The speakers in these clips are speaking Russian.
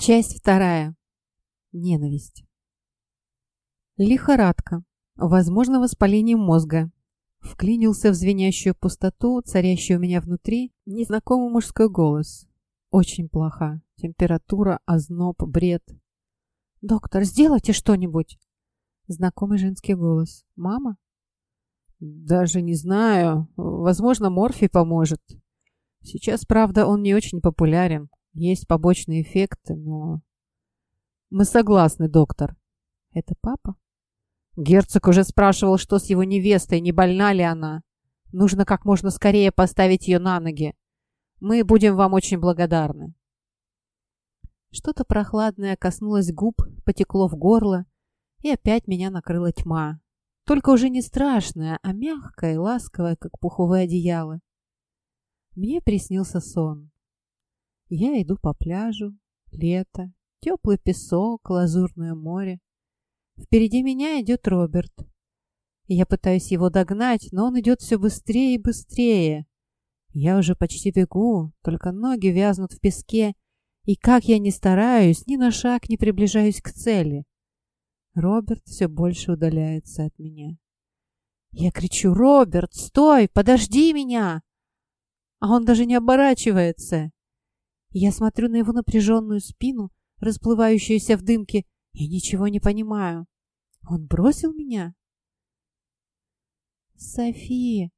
Часть вторая. Ненависть. Лихорадка. Возможно, воспаление мозга. Вклинился в звенящую пустоту, царящую у меня внутри, незнакомый мужской голос. Очень плохо. Температура, озноб, бред. «Доктор, сделайте что-нибудь!» Знакомый женский голос. «Мама?» «Даже не знаю. Возможно, морфий поможет. Сейчас, правда, он не очень популярен. Есть побочные эффекты, но... Мы согласны, доктор. Это папа? Герцог уже спрашивал, что с его невестой, не больна ли она. Нужно как можно скорее поставить ее на ноги. Мы будем вам очень благодарны. Что-то прохладное коснулось губ, потекло в горло, и опять меня накрыла тьма. Только уже не страшная, а мягкая и ласковая, как пуховое одеяло. Мне приснился сон. Я иду по пляжу, лето, теплый песок, лазурное море. Впереди меня идет Роберт. Я пытаюсь его догнать, но он идет все быстрее и быстрее. Я уже почти бегу, только ноги вязнут в песке, и как я ни стараюсь, ни на шаг не приближаюсь к цели. Роберт все больше удаляется от меня. Я кричу «Роберт, стой! Подожди меня!» А он даже не оборачивается. Я смотрю на его напряженную спину, расплывающуюся в дымке, и ничего не понимаю. Он бросил меня? София,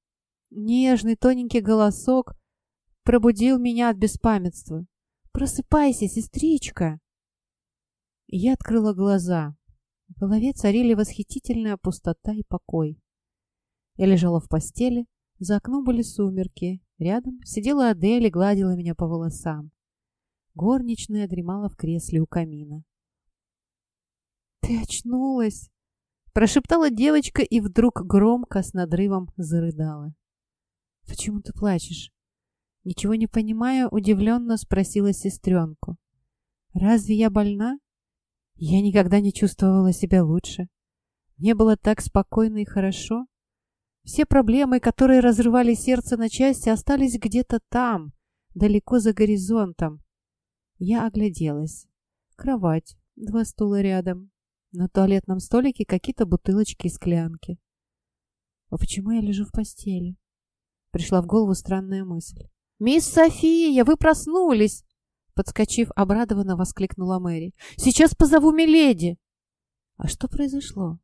нежный тоненький голосок пробудил меня от беспамятства. «Просыпайся, сестричка!» Я открыла глаза. В голове царили восхитительная пустота и покой. Я лежала в постели, за окном были сумерки, рядом сидела Адель и гладила меня по волосам. Горничная дремала в кресле у камина. «Ты очнулась!» Прошептала девочка и вдруг громко с надрывом зарыдала. «Почему ты плачешь?» Ничего не понимая, удивленно спросила сестренку. «Разве я больна?» Я никогда не чувствовала себя лучше. Мне было так спокойно и хорошо. Все проблемы, которые разрывали сердце на части, остались где-то там, далеко за горизонтом. Я огляделась. Кровать, два стула рядом. На туалетном столике какие-то бутылочки и склянки. А почему я лежу в постели? Пришла в голову странная мысль. «Мисс София, вы проснулись!» Подскочив, обрадованно воскликнула Мэри. «Сейчас позову Миледи!» «А что произошло?»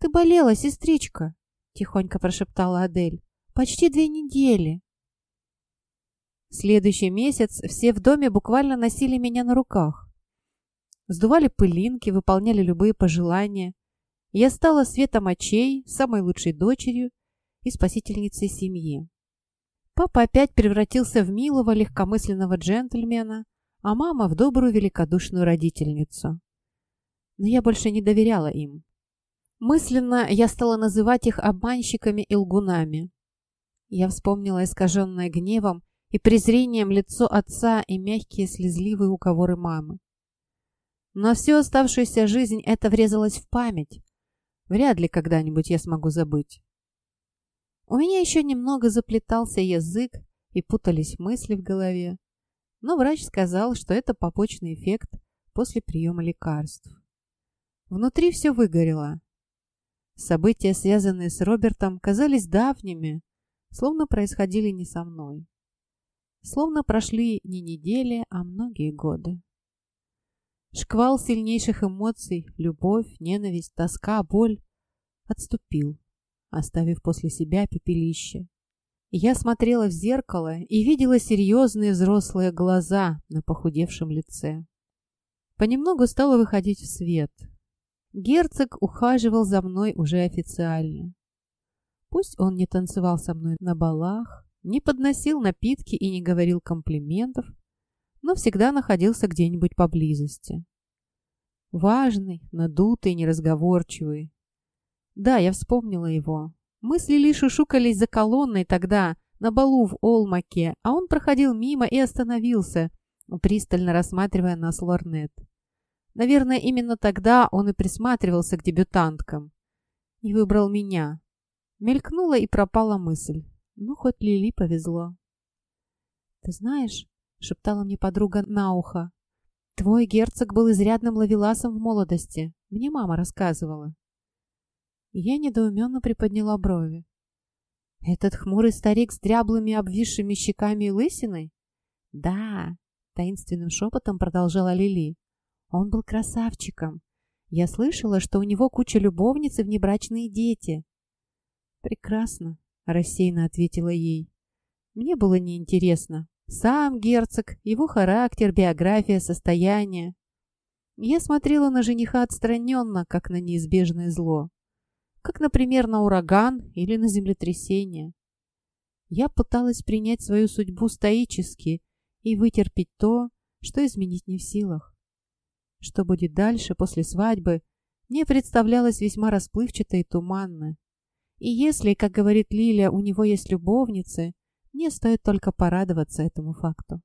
«Ты болела, сестричка!» Тихонько прошептала Адель. «Почти две недели!» Следующий месяц все в доме буквально носили меня на руках. Сдували пылинки, выполняли любые пожелания. Я стала светом очей, самой лучшей дочерью и спасительницей семьи. Папа опять превратился в милого, легкомысленного джентльмена, а мама в добрую, великодушную родительницу. Но я больше не доверяла им. Мысленно я стала называть их обманщиками и лгунами. Я вспомнила искаженное гневом и презрением лицо отца и мягкие слезливые уговоры мамы. Но всю оставшуюся жизнь это врезалось в память. Вряд ли когда-нибудь я смогу забыть. У меня еще немного заплетался язык и путались мысли в голове, но врач сказал, что это побочный эффект после приема лекарств. Внутри все выгорело. События, связанные с Робертом, казались давними, словно происходили не со мной. Словно прошли не недели, а многие годы. Шквал сильнейших эмоций, любовь, ненависть, тоска, боль отступил, оставив после себя пепелище. Я смотрела в зеркало и видела серьезные взрослые глаза на похудевшем лице. Понемногу стало выходить в свет. Герцог ухаживал за мной уже официально. Пусть он не танцевал со мной на балах, не подносил напитки и не говорил комплиментов, но всегда находился где-нибудь поблизости. Важный, надутый, неразговорчивый. Да, я вспомнила его. Мысли лишь шушукались за колонной тогда, на балу в Олмаке, а он проходил мимо и остановился, пристально рассматривая нас Лорнет. Наверное, именно тогда он и присматривался к дебютанткам. И выбрал меня. Мелькнула и пропала мысль. Ну, хоть Лили повезло. «Ты знаешь», — шептала мне подруга на ухо, Твой герцог был изрядным ловеласом в молодости. Мне мама рассказывала. Я недоуменно приподняла брови. Этот хмурый старик с дряблыми обвисшими щеками и лысиной? Да, таинственным шепотом продолжала Лили. Он был красавчиком. Я слышала, что у него куча любовниц и внебрачные дети. Прекрасно, рассеянно ответила ей. Мне было неинтересно. Сам герцог, его характер, биография, состояние. Я смотрела на жениха отстраненно, как на неизбежное зло. Как, например, на ураган или на землетрясение. Я пыталась принять свою судьбу стоически и вытерпеть то, что изменить не в силах. Что будет дальше, после свадьбы, мне представлялось весьма расплывчато и туманно. И если, как говорит Лиля, у него есть любовницы, мне стоит только порадоваться этому факту.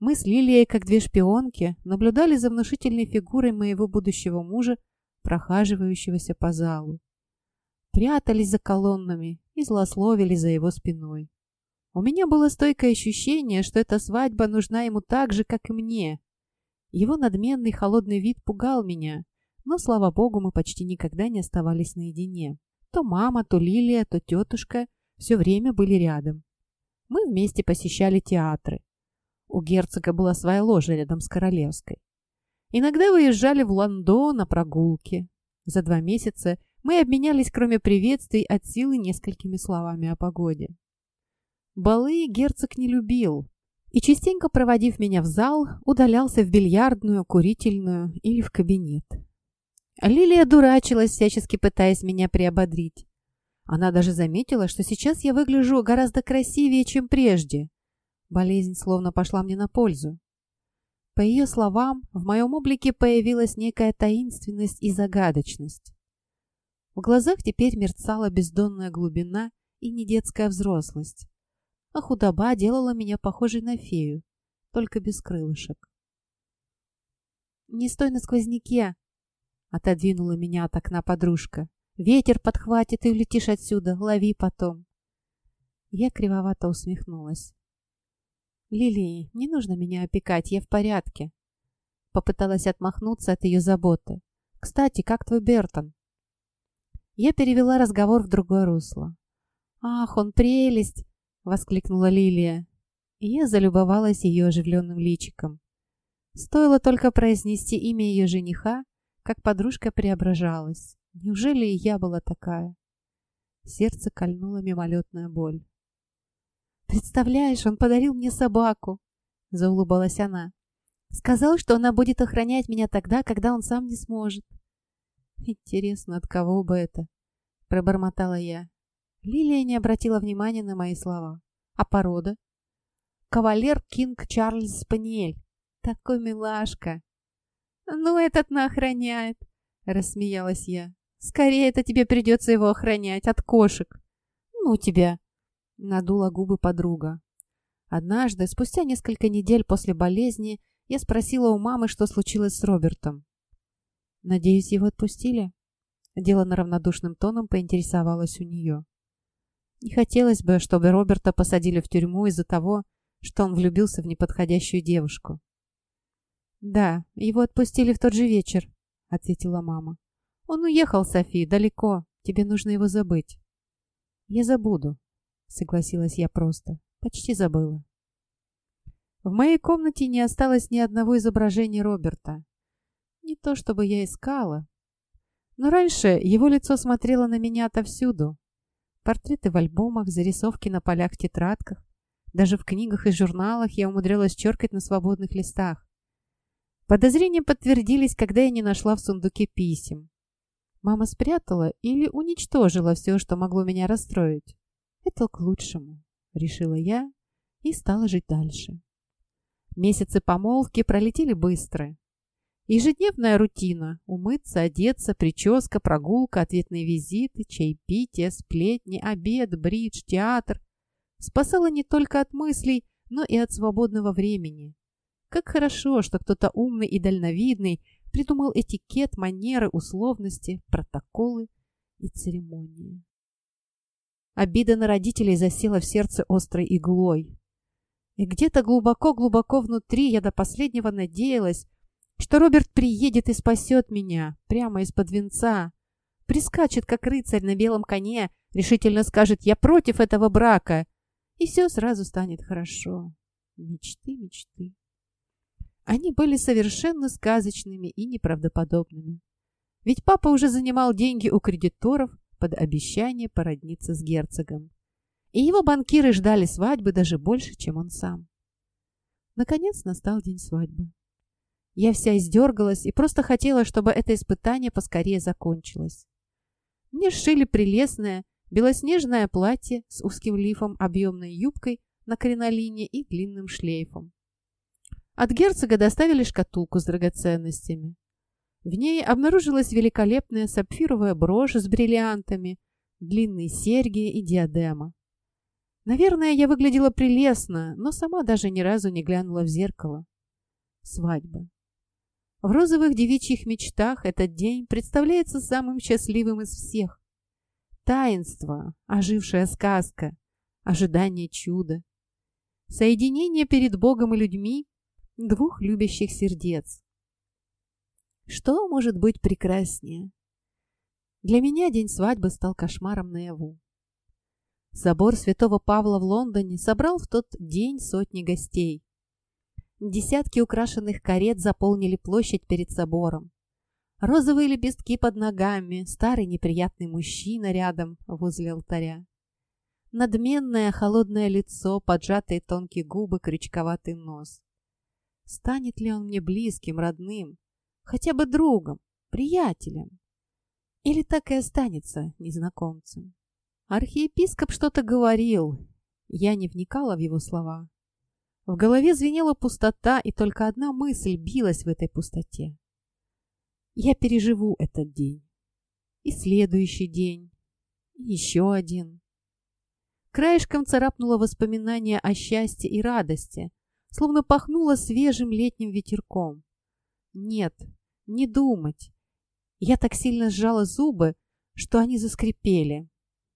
Мы с Лилией, как две шпионки, наблюдали за внушительной фигурой моего будущего мужа, прохаживающегося по залу. Прятались за колоннами и злословили за его спиной. У меня было стойкое ощущение, что эта свадьба нужна ему так же, как и мне. Его надменный холодный вид пугал меня, но, слава богу, мы почти никогда не оставались наедине. То мама, то Лилия, то тетушка все время были рядом. Мы вместе посещали театры. У герцога была своя ложа рядом с королевской. Иногда выезжали в Лондон на прогулки. За два месяца мы обменялись, кроме приветствий, от силы несколькими словами о погоде. Балы герцог не любил и, частенько проводив меня в зал, удалялся в бильярдную, курительную или в кабинет. Лилия дурачилась, всячески пытаясь меня приободрить. Она даже заметила, что сейчас я выгляжу гораздо красивее, чем прежде. Болезнь словно пошла мне на пользу. По ее словам, в моем облике появилась некая таинственность и загадочность. В глазах теперь мерцала бездонная глубина и недетская взрослость. А худоба делала меня похожей на фею, только без крылышек. «Не стой на сквозняке!» — отодвинула меня от окна подружка. Ветер подхватит и улетишь отсюда. Лови потом. Я кривовато усмехнулась. «Лилии, не нужно меня опекать, я в порядке». Попыталась отмахнуться от ее заботы. «Кстати, как твой Бертон?» Я перевела разговор в другое русло. «Ах, он прелесть!» — воскликнула Лилия. И я залюбовалась ее оживленным личиком. Стоило только произнести имя ее жениха, как подружка преображалась. Неужели и я была такая? Сердце кольнула мимолетная боль. «Представляешь, он подарил мне собаку!» — заулыбалась она. «Сказал, что она будет охранять меня тогда, когда он сам не сможет». «Интересно, от кого бы это?» — пробормотала я. Лилия не обратила внимания на мои слова. «А порода?» «Кавалер Кинг Чарльз Спаниель. Такой милашка!» «Ну, этот наохраняет!» — рассмеялась я. Скорее это тебе придется его охранять от кошек. Ну тебя, надула губы подруга. Однажды, спустя несколько недель после болезни, я спросила у мамы, что случилось с Робертом. Надеюсь, его отпустили? Делано равнодушным тоном поинтересовалась у нее. Не хотелось бы, чтобы Роберта посадили в тюрьму из-за того, что он влюбился в неподходящую девушку. «Да, его отпустили в тот же вечер», — ответила мама. Он уехал, Софи, далеко. Тебе нужно его забыть. Я забуду, согласилась я просто. Почти забыла. В моей комнате не осталось ни одного изображения Роберта. Не то чтобы я искала. Но раньше его лицо смотрело на меня отовсюду. Портреты в альбомах, зарисовки на полях тетрадках. Даже в книгах и журналах я умудрялась черкать на свободных листах. Подозрения подтвердились, когда я не нашла в сундуке писем. Мама спрятала или уничтожила все, что могло меня расстроить. Это к лучшему, решила я и стала жить дальше. Месяцы помолвки пролетели быстро. Ежедневная рутина – умыться, одеться, прическа, прогулка, ответные визиты, чаепитие, сплетни, обед, бридж, театр – спасала не только от мыслей, но и от свободного времени. Как хорошо, что кто-то умный и дальновидный придумал этикет, манеры, условности, протоколы и церемонии. Обида на родителей засела в сердце острой иглой. И где-то глубоко-глубоко внутри я до последнего надеялась, что Роберт приедет и спасет меня прямо из-под венца, прискачет, как рыцарь на белом коне, решительно скажет «я против этого брака», и все сразу станет хорошо. Мечты, мечты. Они были совершенно сказочными и неправдоподобными. Ведь папа уже занимал деньги у кредиторов под обещание породниться с герцогом. И его банкиры ждали свадьбы даже больше, чем он сам. Наконец настал день свадьбы. Я вся издергалась и просто хотела, чтобы это испытание поскорее закончилось. Мне сшили прелестное белоснежное платье с узким лифом, объемной юбкой на кринолине и длинным шлейфом. От герцога доставили шкатулку с драгоценностями. В ней обнаружилась великолепная сапфировая брошь с бриллиантами, длинные серьги и диадема. Наверное, я выглядела прелестно, но сама даже ни разу не глянула в зеркало. Свадьба. В розовых девичьих мечтах этот день представляется самым счастливым из всех. Таинство, ожившая сказка, ожидание чуда. Соединение перед Богом и людьми двух любящих сердец. Что может быть прекраснее? Для меня день свадьбы стал кошмаром наяву. Собор Святого Павла в Лондоне собрал в тот день сотни гостей. Десятки украшенных карет заполнили площадь перед собором. Розовые лепестки под ногами, старый неприятный мужчина рядом возле алтаря. Надменное холодное лицо, поджатые тонкие губы, крючковатый нос. Станет ли он мне близким, родным, хотя бы другом, приятелем? Или так и останется незнакомцем? Архиепископ что-то говорил. Я не вникала в его слова. В голове звенела пустота, и только одна мысль билась в этой пустоте. Я переживу этот день. И следующий день. И еще один. Краешком царапнуло воспоминание о счастье и радости, словно пахнуло свежим летним ветерком. Нет, не думать. Я так сильно сжала зубы, что они заскрипели.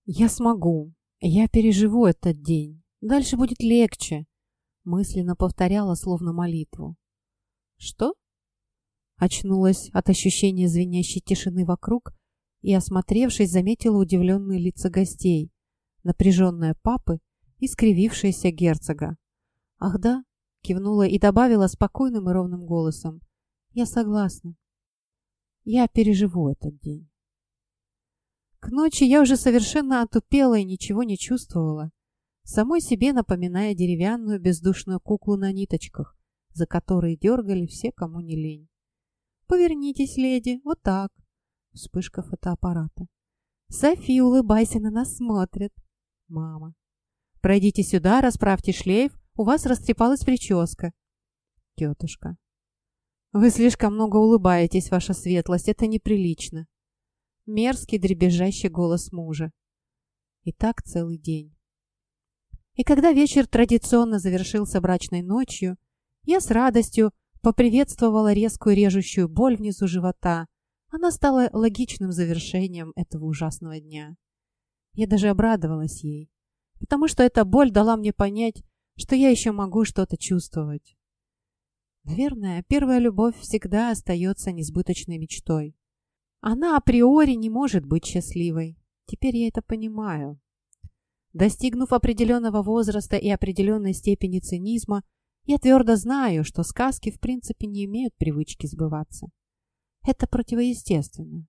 Я смогу. Я переживу этот день. Дальше будет легче мысленно повторяла словно молитву. «Что?» Очнулась от ощущения звенящей тишины вокруг и, осмотревшись, заметила удивленные лица гостей, напряженная папы и скривившаяся герцога. «Ах да?» — кивнула и добавила спокойным и ровным голосом. «Я согласна. Я переживу этот день». К ночи я уже совершенно отупела и ничего не чувствовала самой себе напоминая деревянную бездушную куклу на ниточках, за которые дергали все, кому не лень. «Повернитесь, леди, вот так!» Вспышка фотоаппарата. «Софи, улыбайся, на нас смотрят!» «Мама!» «Пройдите сюда, расправьте шлейф, у вас растрепалась прическа!» «Тетушка!» «Вы слишком много улыбаетесь, ваша светлость, это неприлично!» Мерзкий дребезжащий голос мужа. И так целый день. И когда вечер традиционно завершился брачной ночью, я с радостью поприветствовала резкую режущую боль внизу живота. Она стала логичным завершением этого ужасного дня. Я даже обрадовалась ей, потому что эта боль дала мне понять, что я еще могу что-то чувствовать. Наверное, первая любовь всегда остается несбыточной мечтой. Она априори не может быть счастливой. Теперь я это понимаю. Достигнув определенного возраста и определенной степени цинизма, я твердо знаю, что сказки в принципе не имеют привычки сбываться. Это противоестественно.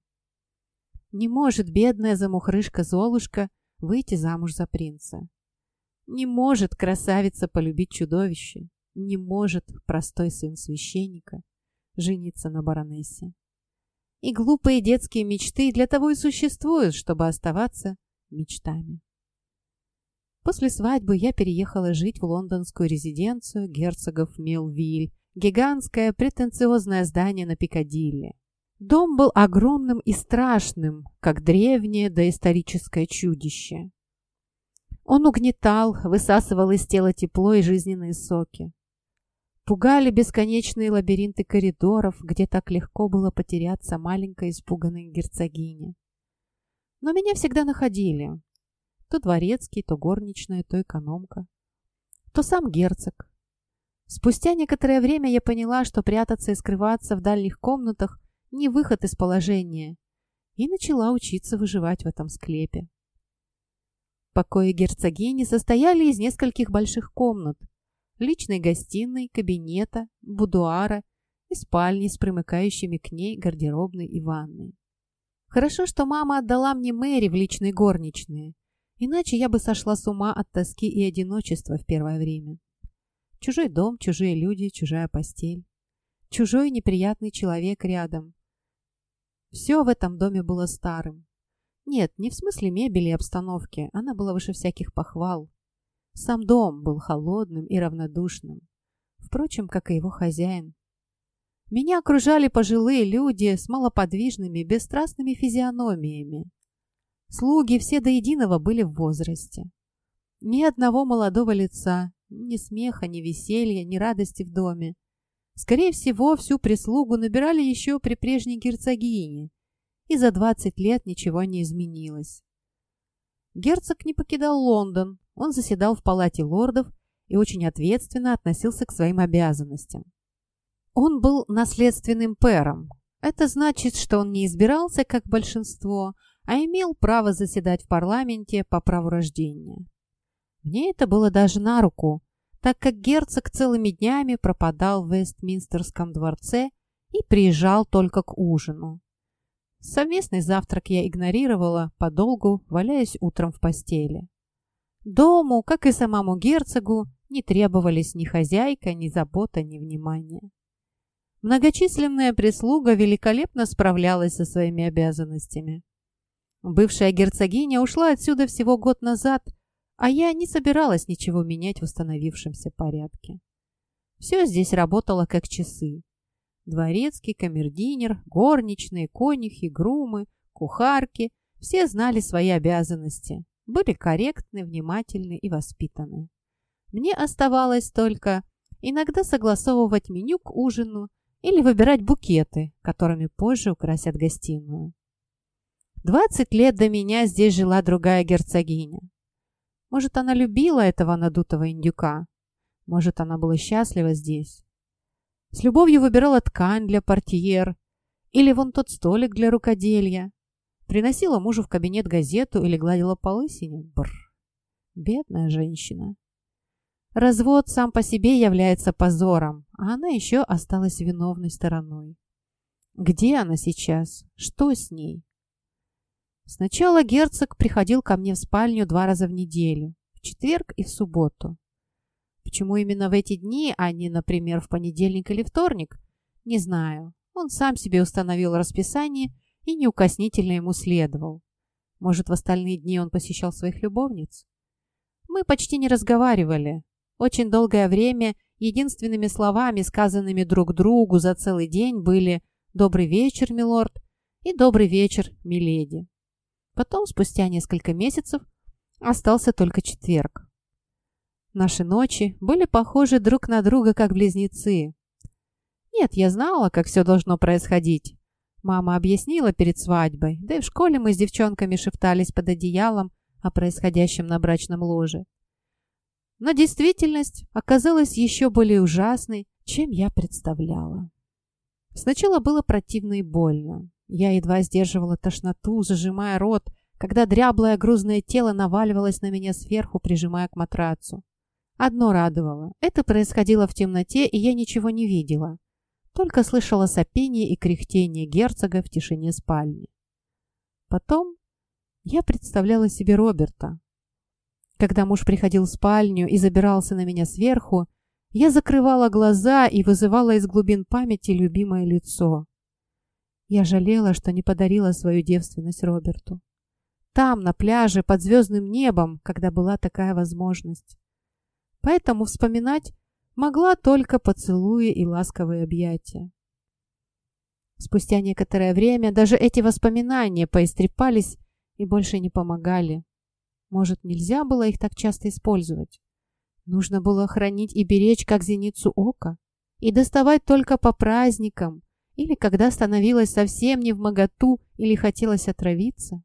Не может бедная замухрышка Золушка выйти замуж за принца. Не может красавица полюбить чудовище. Не может простой сын священника жениться на баронессе. И глупые детские мечты для того и существуют, чтобы оставаться мечтами. После свадьбы я переехала жить в лондонскую резиденцию герцогов Милвиль, гигантское претенциозное здание на Пикадилли. Дом был огромным и страшным, как древнее доисторическое чудище. Он угнетал, высасывал из тела тепло и жизненные соки. Пугали бесконечные лабиринты коридоров, где так легко было потеряться маленькой испуганной герцогине. Но меня всегда находили, то дворецкий, то горничная, то экономка. то сам герцог. Спустя некоторое время я поняла, что прятаться и скрываться в дальних комнатах не выход из положения, и начала учиться выживать в этом склепе. Покои герцогини состояли из нескольких больших комнат, личной гостиной, кабинета, будуара и спальни с примыкающими к ней гардеробной и ванной. Хорошо, что мама отдала мне Мэри в личные горничные, иначе я бы сошла с ума от тоски и одиночества в первое время. Чужой дом, чужие люди, чужая постель. Чужой неприятный человек рядом. Все в этом доме было старым. Нет, не в смысле мебели и обстановки, она была выше всяких похвал. Сам дом был холодным и равнодушным. Впрочем, как и его хозяин. Меня окружали пожилые люди с малоподвижными, бесстрастными физиономиями. Слуги все до единого были в возрасте. Ни одного молодого лица, ни смеха, ни веселья, ни радости в доме. Скорее всего, всю прислугу набирали еще при прежней герцогине, и за 20 лет ничего не изменилось. Герцог не покидал Лондон, он заседал в палате лордов и очень ответственно относился к своим обязанностям. Он был наследственным пэром. Это значит, что он не избирался, как большинство, а имел право заседать в парламенте по праву рождения. Мне это было даже на руку, так как герцог целыми днями пропадал в Вестминстерском дворце и приезжал только к ужину. Совместный завтрак я игнорировала, подолгу валяясь утром в постели. Дому, как и самому герцогу, не требовались ни хозяйка, ни забота, ни внимания. Многочисленная прислуга великолепно справлялась со своими обязанностями. Бывшая герцогиня ушла отсюда всего год назад, а я не собиралась ничего менять в установившемся порядке. Все здесь работало как часы. Дворецкий, камердинер, горничные, конюхи, грумы, кухарки – все знали свои обязанности, были корректны, внимательны и воспитаны. Мне оставалось только иногда согласовывать меню к ужину или выбирать букеты, которыми позже украсят гостиную. Двадцать лет до меня здесь жила другая герцогиня. Может, она любила этого надутого индюка? Может, она была счастлива здесь? С любовью выбирала ткань для портьер или вон тот столик для рукоделья. Приносила мужу в кабинет газету или гладила по лысине. Бррр. Бедная женщина. Развод сам по себе является позором, а она еще осталась виновной стороной. Где она сейчас? Что с ней? Сначала герцог приходил ко мне в спальню два раза в неделю, в четверг и в субботу. Почему именно в эти дни, а не, например, в понедельник или вторник, не знаю. Он сам себе установил расписание и неукоснительно ему следовал. Может, в остальные дни он посещал своих любовниц? Мы почти не разговаривали, очень долгое время единственными словами, сказанными друг другу за целый день, были «Добрый вечер, милорд» и «Добрый вечер, миледи». Потом, спустя несколько месяцев, остался только четверг. Наши ночи были похожи друг на друга, как близнецы. Нет, я знала, как все должно происходить. Мама объяснила перед свадьбой, да и в школе мы с девчонками шептались под одеялом о происходящем на брачном ложе. Но действительность оказалась еще более ужасной, чем я представляла. Сначала было противно и больно. Я едва сдерживала тошноту, зажимая рот, когда дряблое грузное тело наваливалось на меня сверху, прижимая к матрацу. Одно радовало. Это происходило в темноте, и я ничего не видела. Только слышала сопение и кряхтение герцога в тишине спальни. Потом я представляла себе Роберта, когда муж приходил в спальню и забирался на меня сверху, я закрывала глаза и вызывала из глубин памяти любимое лицо. Я жалела, что не подарила свою девственность Роберту. Там, на пляже, под звездным небом, когда была такая возможность. Поэтому вспоминать могла только поцелуи и ласковые объятия. Спустя некоторое время даже эти воспоминания поистрепались и больше не помогали. Может, нельзя было их так часто использовать? Нужно было хранить и беречь, как зеницу ока, и доставать только по праздникам, или когда становилось совсем не в моготу, или хотелось отравиться.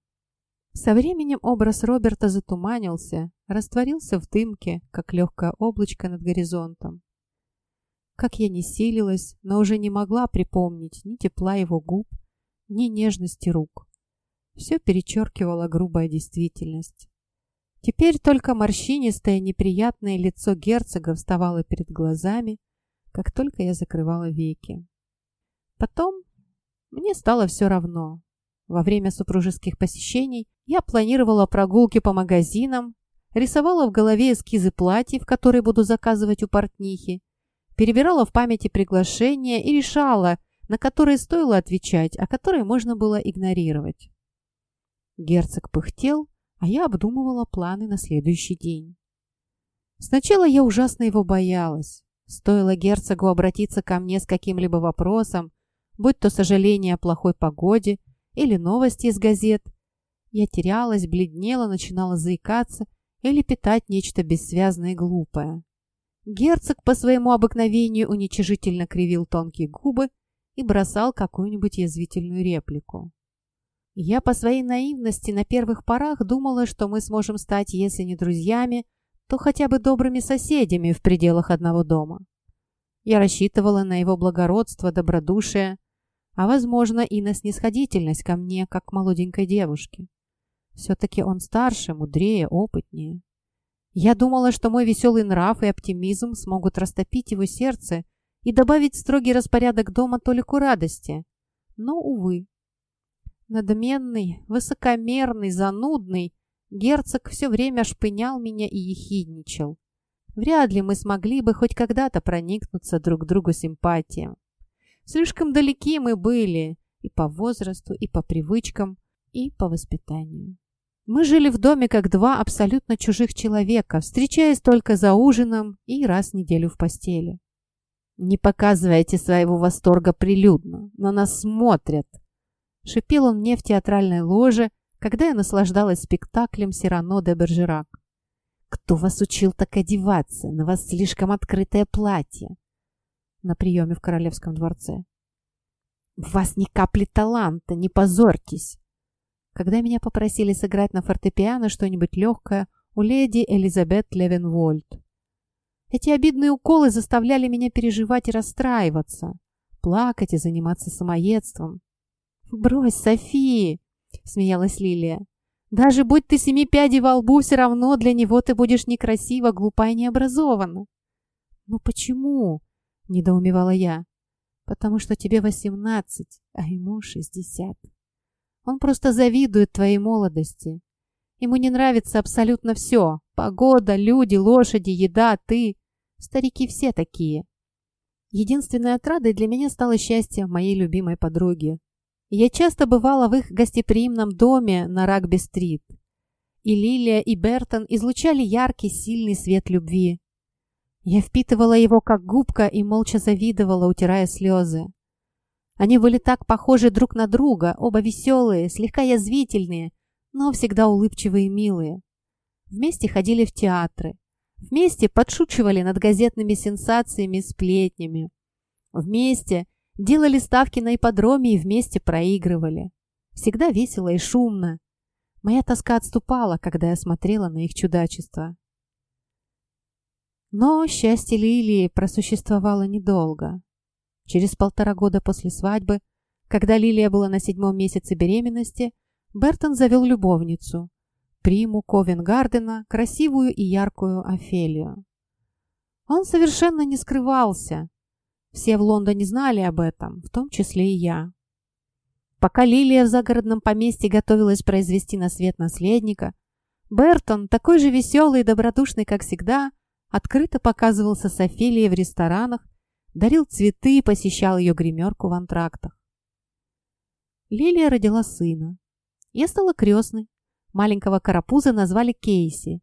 Со временем образ Роберта затуманился, растворился в дымке, как легкое облачко над горизонтом. Как я не силилась, но уже не могла припомнить ни тепла его губ, ни нежности рук. Все перечеркивала грубая действительность. Теперь только морщинистое неприятное лицо герцога вставало перед глазами, как только я закрывала веки. Потом мне стало все равно. Во время супружеских посещений я планировала прогулки по магазинам, рисовала в голове эскизы платьев, которые буду заказывать у портнихи, перебирала в памяти приглашения и решала, на которые стоило отвечать, а которые можно было игнорировать. Герцог пыхтел, а я обдумывала планы на следующий день. Сначала я ужасно его боялась. Стоило герцогу обратиться ко мне с каким-либо вопросом, будь то сожаление о плохой погоде или новости из газет, я терялась, бледнела, начинала заикаться или питать нечто бессвязное и глупое. Герцог по своему обыкновению уничижительно кривил тонкие губы и бросал какую-нибудь язвительную реплику. Я по своей наивности на первых порах думала, что мы сможем стать, если не друзьями, то хотя бы добрыми соседями в пределах одного дома. Я рассчитывала на его благородство, добродушие, а, возможно, и на снисходительность ко мне, как к молоденькой девушке. Все-таки он старше, мудрее, опытнее. Я думала, что мой веселый нрав и оптимизм смогут растопить его сердце и добавить строгий распорядок дома толику радости. Но, увы. Надменный, высокомерный, занудный, герцог все время шпынял меня и ехидничал. Вряд ли мы смогли бы хоть когда-то проникнуться друг к другу симпатией. Слишком далеки мы были и по возрасту, и по привычкам, и по воспитанию. Мы жили в доме как два абсолютно чужих человека, встречаясь только за ужином и раз в неделю в постели. «Не показывайте своего восторга прилюдно, на нас смотрят!» Шипел он мне в театральной ложе, когда я наслаждалась спектаклем «Сирано де Бержерак». «Кто вас учил так одеваться? На вас слишком открытое платье!» На приеме в Королевском дворце. «В вас ни капли таланта, не позорьтесь!» Когда меня попросили сыграть на фортепиано что-нибудь легкое у леди Элизабет Левенвольд. Эти обидные уколы заставляли меня переживать и расстраиваться, плакать и заниматься самоедством. «Брось, Софии!» — смеялась Лилия. «Даже будь ты семи пядей во лбу, все равно для него ты будешь некрасиво, глупа и необразована». «Ну почему?» — недоумевала я. «Потому что тебе восемнадцать, а ему шестьдесят». Он просто завидует твоей молодости. Ему не нравится абсолютно все. Погода, люди, лошади, еда, ты. Старики все такие. Единственной отрадой для меня стало счастье моей любимой подруги. Я часто бывала в их гостеприимном доме на Рагби-стрит. И Лилия, и Бертон излучали яркий, сильный свет любви. Я впитывала его как губка и молча завидовала, утирая слезы. Они были так похожи друг на друга, оба веселые, слегка язвительные, но всегда улыбчивые и милые. Вместе ходили в театры. Вместе подшучивали над газетными сенсациями и сплетнями. Вместе делали ставки на ипподроме и вместе проигрывали. Всегда весело и шумно. Моя тоска отступала, когда я смотрела на их чудачество. Но счастье Лилии просуществовало недолго. Через полтора года после свадьбы, когда Лилия была на седьмом месяце беременности, Бертон завел любовницу, приму Ковенгардена, красивую и яркую Офелию. Он совершенно не скрывался. Все в Лондоне знали об этом, в том числе и я. Пока Лилия в загородном поместье готовилась произвести на свет наследника, Бертон, такой же веселый и добродушный, как всегда, открыто показывался с Офелией в ресторанах дарил цветы и посещал ее гримерку в антрактах. Лилия родила сына. Я стала крестной. Маленького карапуза назвали Кейси.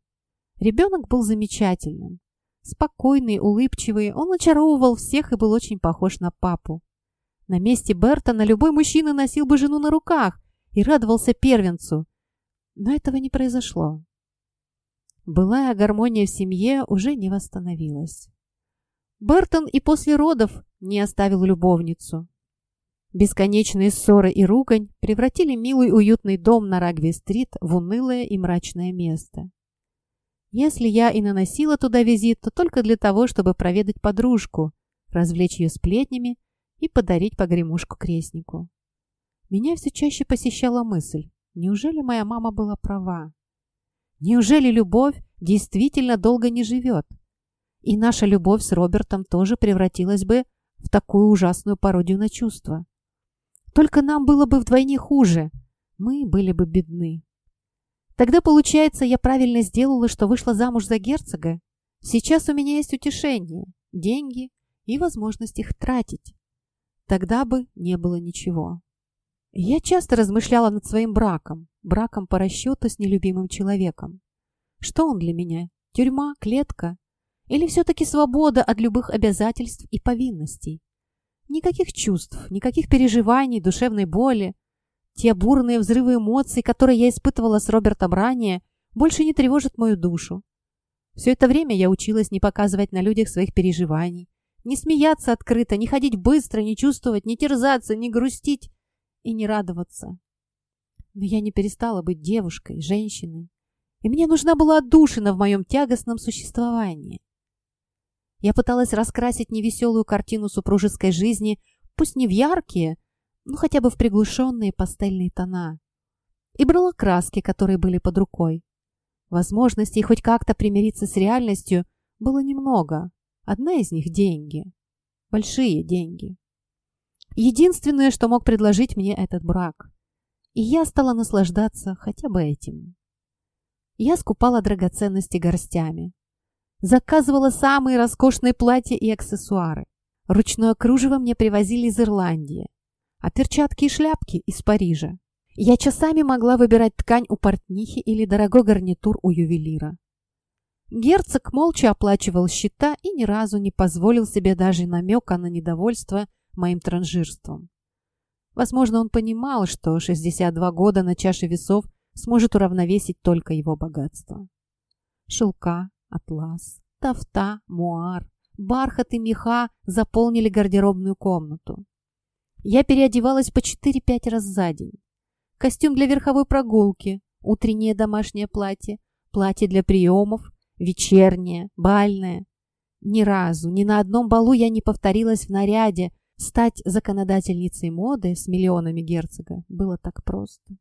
Ребенок был замечательным. Спокойный, улыбчивый, он очаровывал всех и был очень похож на папу. На месте Бертона любой мужчина носил бы жену на руках и радовался первенцу. Но этого не произошло. Былая гармония в семье уже не восстановилась. Бертон и после родов не оставил любовницу. Бесконечные ссоры и ругань превратили милый уютный дом на Рагви-стрит в унылое и мрачное место. Если я и наносила туда визит, то только для того, чтобы проведать подружку, развлечь ее сплетнями и подарить погремушку крестнику. Меня все чаще посещала мысль, неужели моя мама была права? Неужели любовь действительно долго не живет? И наша любовь с Робертом тоже превратилась бы в такую ужасную пародию на чувства. Только нам было бы вдвойне хуже. Мы были бы бедны. Тогда, получается, я правильно сделала, что вышла замуж за герцога. Сейчас у меня есть утешение, деньги и возможность их тратить. Тогда бы не было ничего. Я часто размышляла над своим браком, браком по расчету с нелюбимым человеком. Что он для меня? Тюрьма, клетка? Или все-таки свобода от любых обязательств и повинностей? Никаких чувств, никаких переживаний, душевной боли. Те бурные взрывы эмоций, которые я испытывала с Робертом ранее, больше не тревожат мою душу. Все это время я училась не показывать на людях своих переживаний, не смеяться открыто, не ходить быстро, не чувствовать, не терзаться, не грустить и не радоваться. Но я не перестала быть девушкой, женщиной, и мне нужна была отдушина в моем тягостном существовании. Я пыталась раскрасить невеселую картину супружеской жизни, пусть не в яркие, но хотя бы в приглушенные пастельные тона. И брала краски, которые были под рукой. Возможностей хоть как-то примириться с реальностью было немного. Одна из них – деньги. Большие деньги. Единственное, что мог предложить мне этот брак. И я стала наслаждаться хотя бы этим. Я скупала драгоценности горстями. Заказывала самые роскошные платья и аксессуары. Ручное кружево мне привозили из Ирландии, а перчатки и шляпки из Парижа. Я часами могла выбирать ткань у портнихи или дорогой гарнитур у ювелира. Герцог молча оплачивал счета и ни разу не позволил себе даже намека на недовольство моим транжирством. Возможно, он понимал, что 62 года на чаше весов сможет уравновесить только его богатство. Шелка, Атлас, тафта, муар, бархат и меха заполнили гардеробную комнату. Я переодевалась по 4-5 раз за день. Костюм для верховой прогулки, утреннее домашнее платье, платье для приемов, вечернее, бальное. Ни разу, ни на одном балу я не повторилась в наряде. Стать законодательницей моды с миллионами герцога было так просто.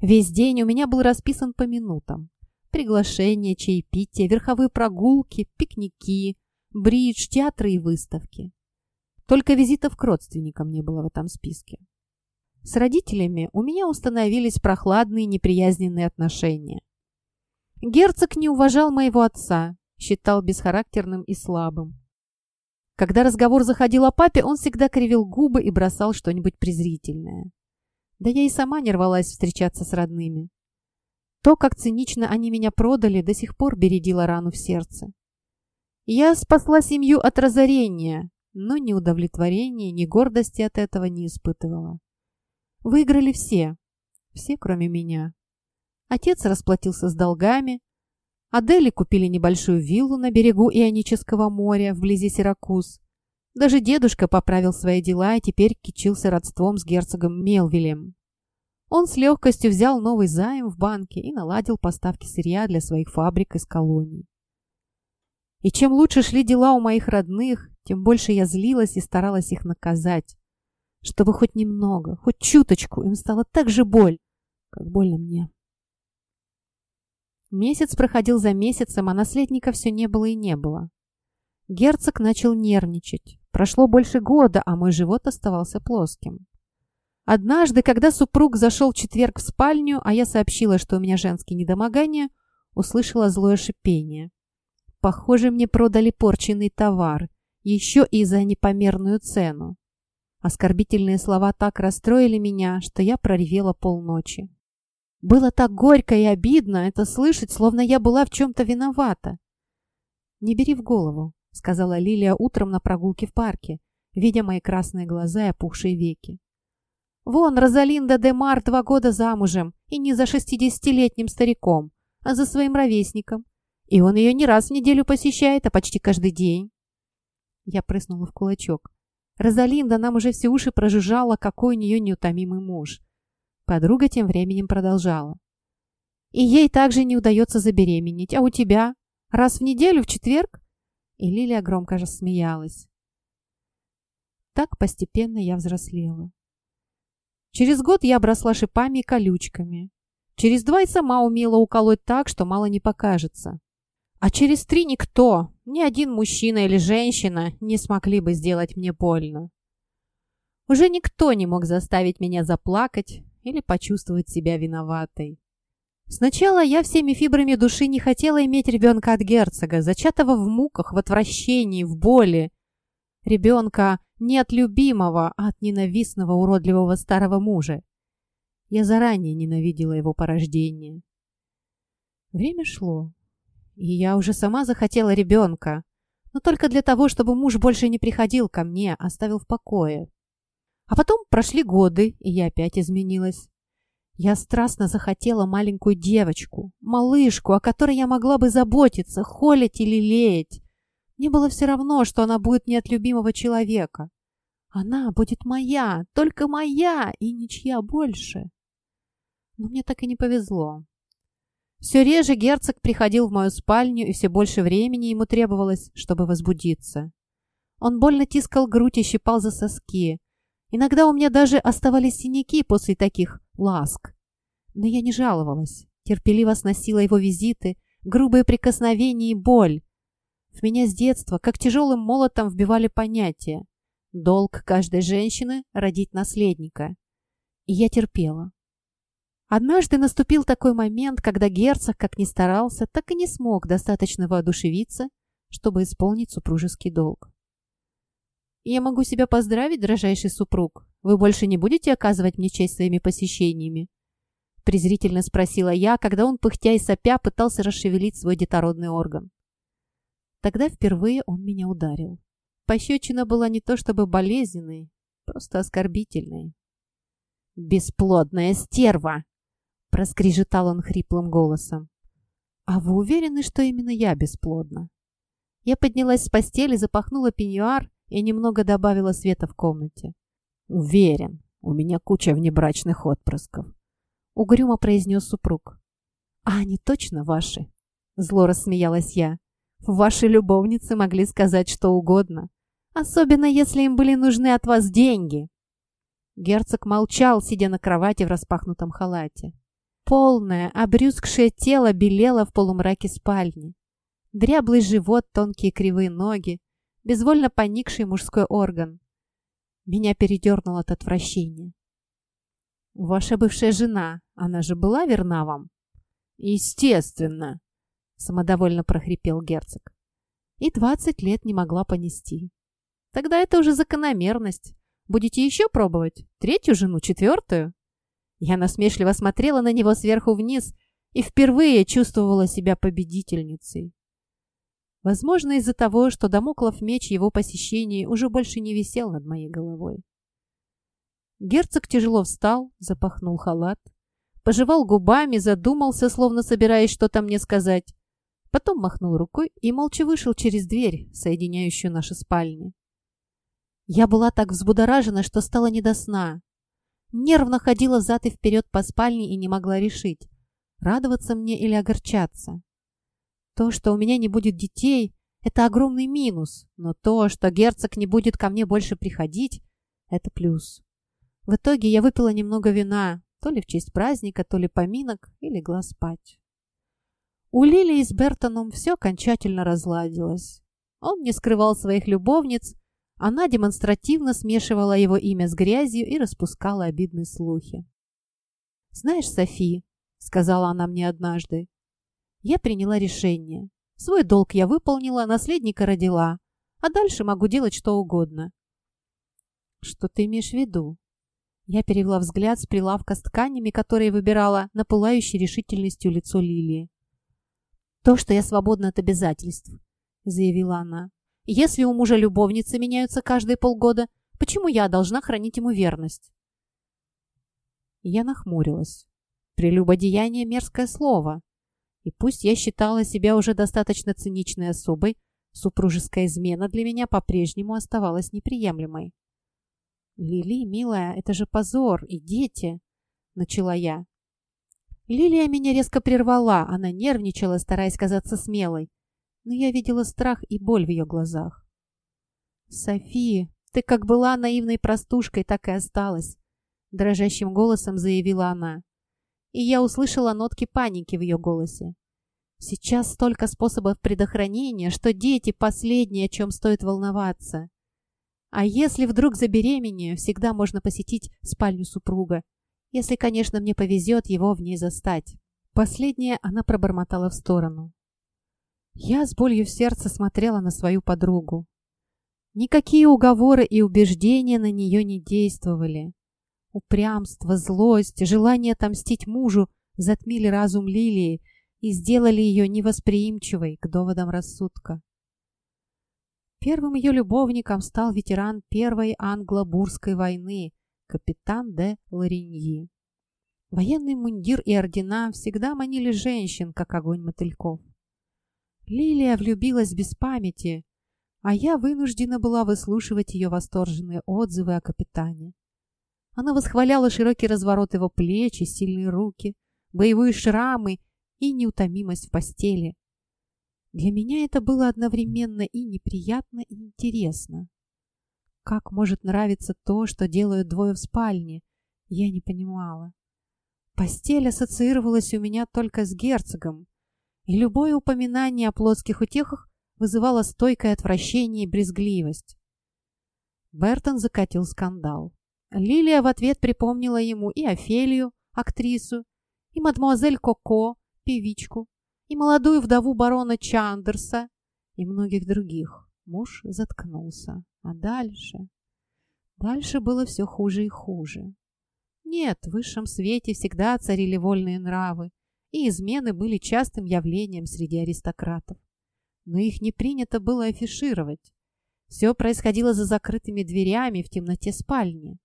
Весь день у меня был расписан по минутам. Приглашения, чаепития, верховые прогулки, пикники, бридж, театры и выставки. Только визитов к родственникам не было в этом списке. С родителями у меня установились прохладные неприязненные отношения. Герцог не уважал моего отца, считал бесхарактерным и слабым. Когда разговор заходил о папе, он всегда кривил губы и бросал что-нибудь презрительное. Да я и сама не рвалась встречаться с родными. То, как цинично они меня продали, до сих пор бередило рану в сердце. Я спасла семью от разорения, но ни удовлетворения, ни гордости от этого не испытывала. Выиграли все, все, кроме меня. Отец расплатился с долгами, Адели купили небольшую виллу на берегу Ионического моря, вблизи Сиракуз. Даже дедушка поправил свои дела и теперь кичился родством с герцогом Мелвилем. Он с легкостью взял новый займ в банке и наладил поставки сырья для своих фабрик из колоний. И чем лучше шли дела у моих родных, тем больше я злилась и старалась их наказать, чтобы хоть немного, хоть чуточку им стало так же боль, как больно мне. Месяц проходил за месяцем, а наследника все не было и не было. Герцог начал нервничать. Прошло больше года, а мой живот оставался плоским. Однажды, когда супруг зашел в четверг в спальню, а я сообщила, что у меня женские недомогания, услышала злое шипение. Похоже, мне продали порченный товар, еще и за непомерную цену. Оскорбительные слова так расстроили меня, что я проревела полночи. Было так горько и обидно это слышать, словно я была в чем-то виновата. «Не бери в голову», — сказала Лилия утром на прогулке в парке, видя мои красные глаза и опухшие веки. Вон, Розалинда де Мар два года замужем, и не за шестидесятилетним стариком, а за своим ровесником. И он ее не раз в неделю посещает, а почти каждый день. Я прыснула в кулачок. Розалинда нам уже все уши прожужжала, какой у нее неутомимый муж. Подруга тем временем продолжала. И ей также не удается забеременеть. А у тебя? Раз в неделю, в четверг? И Лилия громко рассмеялась. Так постепенно я взрослела. Через год я обросла шипами и колючками. Через два и сама умела уколоть так, что мало не покажется. А через три никто, ни один мужчина или женщина не смогли бы сделать мне больно. Уже никто не мог заставить меня заплакать или почувствовать себя виноватой. Сначала я всеми фибрами души не хотела иметь ребенка от герцога, зачатого в муках, в отвращении, в боли. Ребенка не от любимого, а от ненавистного уродливого старого мужа. Я заранее ненавидела его порождение. Время шло, и я уже сама захотела ребенка, но только для того, чтобы муж больше не приходил ко мне, оставил в покое. А потом прошли годы, и я опять изменилась. Я страстно захотела маленькую девочку, малышку, о которой я могла бы заботиться, холить или лелеять. Мне было все равно, что она будет не от любимого человека. Она будет моя, только моя и ничья больше. Но мне так и не повезло. Все реже герцог приходил в мою спальню, и все больше времени ему требовалось, чтобы возбудиться. Он больно тискал грудь и щипал за соски. Иногда у меня даже оставались синяки после таких ласк. Но я не жаловалась, терпеливо сносила его визиты, грубые прикосновения и боль. В меня с детства, как тяжелым молотом, вбивали понятие. Долг каждой женщины – родить наследника. И я терпела. Однажды наступил такой момент, когда герцог, как ни старался, так и не смог достаточно воодушевиться, чтобы исполнить супружеский долг. «Я могу себя поздравить, дрожайший супруг. Вы больше не будете оказывать мне честь своими посещениями?» Презрительно спросила я, когда он, пыхтя и сопя, пытался расшевелить свой детородный орган. Тогда впервые он меня ударил. Пощечина была не то чтобы болезненной, просто оскорбительной. «Бесплодная стерва!» Проскрежетал он хриплым голосом. «А вы уверены, что именно я бесплодна?» Я поднялась с постели, запахнула пеньюар и немного добавила света в комнате. «Уверен, у меня куча внебрачных отпрысков», — угрюмо произнес супруг. «А они точно ваши?» — зло рассмеялась я. «Ваши любовницы могли сказать что угодно, особенно если им были нужны от вас деньги». Герцог молчал, сидя на кровати в распахнутом халате. Полное, обрюзгшее тело белело в полумраке спальни. Дряблый живот, тонкие кривые ноги, безвольно поникший мужской орган. Меня передернуло от отвращения. «Ваша бывшая жена, она же была верна вам?» «Естественно!» — самодовольно прохрипел герцог. «И двадцать лет не могла понести. Тогда это уже закономерность. Будете еще пробовать? Третью жену, четвертую?» Я насмешливо смотрела на него сверху вниз и впервые чувствовала себя победительницей. Возможно, из-за того, что домоклов меч его посещений уже больше не висел над моей головой. Герцог тяжело встал, запахнул халат, пожевал губами, задумался, словно собираясь что-то мне сказать. Потом махнул рукой и молча вышел через дверь, соединяющую наши спальни. Я была так взбудоражена, что стало не до сна. Нервно ходила взад и вперед по спальне и не могла решить, радоваться мне или огорчаться. То, что у меня не будет детей, это огромный минус, но то, что герцог не будет ко мне больше приходить, это плюс. В итоге я выпила немного вина, то ли в честь праздника, то ли поминок, и легла спать. У Лилии с Бертоном все окончательно разладилось. Он не скрывал своих любовниц, она демонстративно смешивала его имя с грязью и распускала обидные слухи. «Знаешь, Софи», — сказала она мне однажды, — «я приняла решение. Свой долг я выполнила, наследника родила, а дальше могу делать что угодно». «Что ты имеешь в виду?» Я перевела взгляд с прилавка с тканями, которые выбирала, на пылающей решительностью лицо Лилии. «То, что я свободна от обязательств», — заявила она. Если у мужа любовницы меняются каждые полгода, почему я должна хранить ему верность? Я нахмурилась. Прелюбодеяние – мерзкое слово. И пусть я считала себя уже достаточно циничной особой, супружеская измена для меня по-прежнему оставалась неприемлемой. «Лили, милая, это же позор, и дети!» — начала я. Лилия меня резко прервала, она нервничала, стараясь казаться смелой, но я видела страх и боль в ее глазах. «София, ты как была наивной простушкой, так и осталась», — дрожащим голосом заявила она. И я услышала нотки паники в ее голосе. «Сейчас столько способов предохранения, что дети — последнее, о чем стоит волноваться. А если вдруг забеременею, всегда можно посетить спальню супруга, если, конечно, мне повезет его в ней застать». Последнее она пробормотала в сторону. Я с болью в сердце смотрела на свою подругу. Никакие уговоры и убеждения на нее не действовали. Упрямство, злость, желание отомстить мужу затмили разум Лилии и сделали ее невосприимчивой к доводам рассудка. Первым ее любовником стал ветеран Первой англо-бурской войны, капитан де Лариньи. Военный мундир и ордена всегда манили женщин, как огонь мотыльков. Лилия влюбилась без памяти, а я вынуждена была выслушивать ее восторженные отзывы о капитане. Она восхваляла широкий разворот его плеч и сильные руки, боевые шрамы и неутомимость в постели. Для меня это было одновременно и неприятно, и интересно. Как может нравиться то, что делают двое в спальне, я не понимала. Постель ассоциировалась у меня только с герцогом, и любое упоминание о плотских утехах вызывало стойкое отвращение и брезгливость. Бертон закатил скандал. Лилия в ответ припомнила ему и Офелию, актрису, и мадемуазель Коко, певичку, и молодую вдову барона Чандерса, и многих других. Муж заткнулся. А дальше? Дальше было все хуже и хуже. Нет, в высшем свете всегда царили вольные нравы, и измены были частым явлением среди аристократов но их не принято было афишировать. Все происходило за закрытыми дверями в темноте спальни.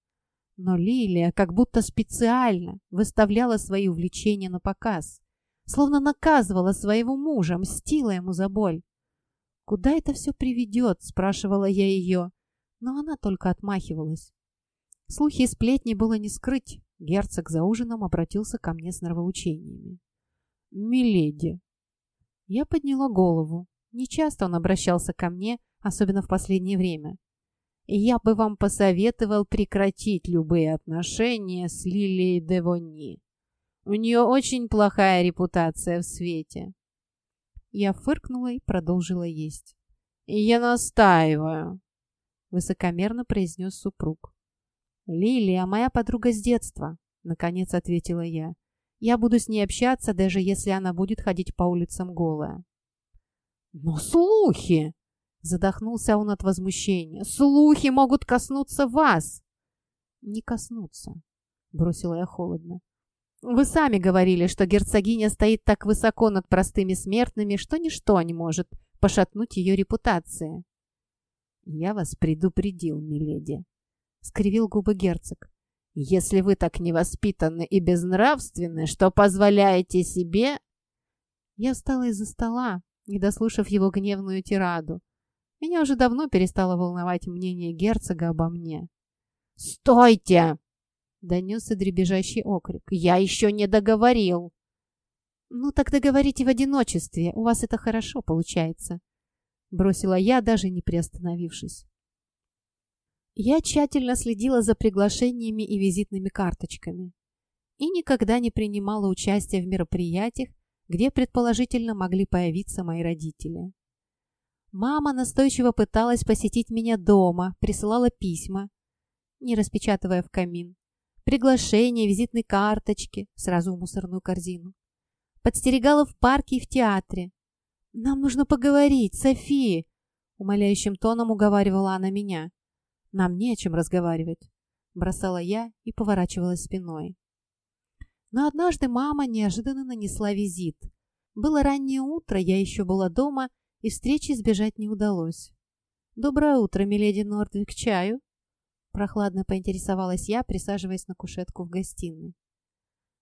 Но Лилия как будто специально выставляла свои увлечения на показ, словно наказывала своего мужа, мстила ему за боль. «Куда это все приведет?» – спрашивала я ее, но она только отмахивалась. Слухи и сплетни было не скрыть. Герцог за ужином обратился ко мне с нравоучениями. «Миледи!» Я подняла голову. Нечасто он обращался ко мне, особенно в последнее время. Я бы вам посоветовал прекратить любые отношения с Лилией Девонни. У нее очень плохая репутация в свете. Я фыркнула и продолжила есть. «Я настаиваю», — высокомерно произнес супруг. «Лилия моя подруга с детства», — наконец ответила я. «Я буду с ней общаться, даже если она будет ходить по улицам голая». «Но слухи!» — задохнулся он от возмущения. «Слухи могут коснуться вас!» «Не коснуться», — бросила я холодно. «Вы сами говорили, что герцогиня стоит так высоко над простыми смертными, что ничто не может пошатнуть ее репутации». «Я вас предупредил, миледи», — скривил губы герцог. «Если вы так невоспитанны и безнравственны, что позволяете себе...» Я встала из-за стола, не дослушав его гневную тираду. Меня уже давно перестало волновать мнение герцога обо мне. «Стойте!» — донесся дребезжащий окрик. «Я еще не договорил!» «Ну, так договорите в одиночестве. У вас это хорошо получается», — бросила я, даже не приостановившись. Я тщательно следила за приглашениями и визитными карточками и никогда не принимала участия в мероприятиях, где предположительно могли появиться мои родители. Мама настойчиво пыталась посетить меня дома, присылала письма, не распечатывая в камин, приглашения, визитные карточки, сразу в мусорную корзину. Подстерегала в парке и в театре. «Нам нужно поговорить, София!» Умоляющим тоном уговаривала она меня. «Нам не о чем разговаривать», — бросала я и поворачивалась спиной. Но однажды мама неожиданно нанесла визит. Было раннее утро, я еще была дома, и встречи избежать не удалось. «Доброе утро, миледи Нордвик, чаю?» Прохладно поинтересовалась я, присаживаясь на кушетку в гостиной.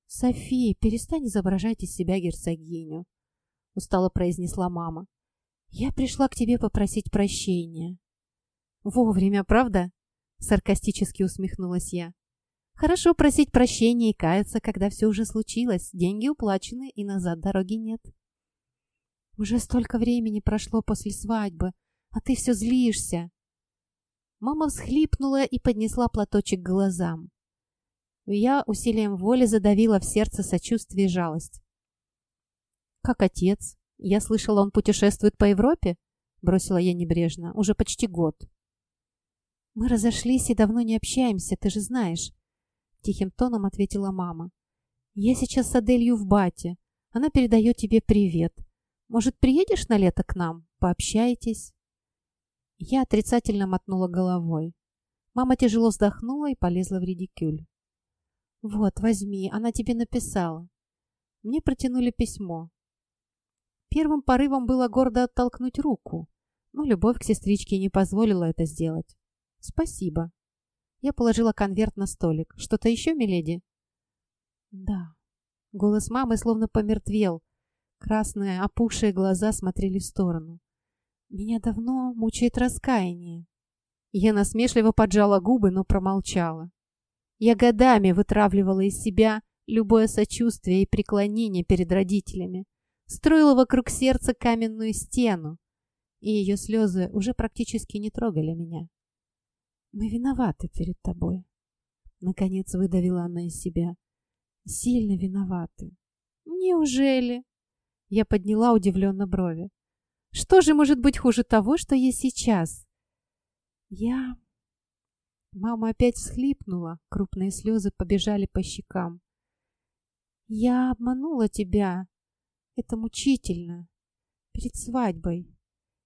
«София, перестань изображать из себя герцогиню», — устало произнесла мама. «Я пришла к тебе попросить прощения». «Вовремя, правда?» Саркастически усмехнулась я. Хорошо просить прощения и каяться, когда все уже случилось. Деньги уплачены, и назад дороги нет. Уже столько времени прошло после свадьбы, а ты все злишься. Мама всхлипнула и поднесла платочек к глазам. Я усилием воли задавила в сердце сочувствие и жалость. «Как отец? Я слышала, он путешествует по Европе?» Бросила я небрежно. «Уже почти год». «Мы разошлись и давно не общаемся, ты же знаешь», — тихим тоном ответила мама. «Я сейчас с Аделью в бате. Она передает тебе привет. Может, приедешь на лето к нам? Пообщайтесь?» Я отрицательно мотнула головой. Мама тяжело вздохнула и полезла в редикюль. «Вот, возьми, она тебе написала». Мне протянули письмо. Первым порывом было гордо оттолкнуть руку, но любовь к сестричке не позволила это сделать. «Спасибо». Я положила конверт на столик. «Что-то еще, миледи?» «Да». Голос мамы словно помертвел. Красные, опухшие глаза смотрели в сторону. «Меня давно мучает раскаяние». Я насмешливо поджала губы, но промолчала. Я годами вытравливала из себя любое сочувствие и преклонение перед родителями, строила вокруг сердца каменную стену, и ее слезы уже практически не трогали меня. «Мы виноваты перед тобой», — наконец выдавила она из себя. «Сильно виноваты». «Неужели?» Я подняла удивленно брови. «Что же может быть хуже того, что есть сейчас?» «Я...» Мама опять всхлипнула, крупные слезы побежали по щекам. «Я обманула тебя. Это мучительно. Перед свадьбой.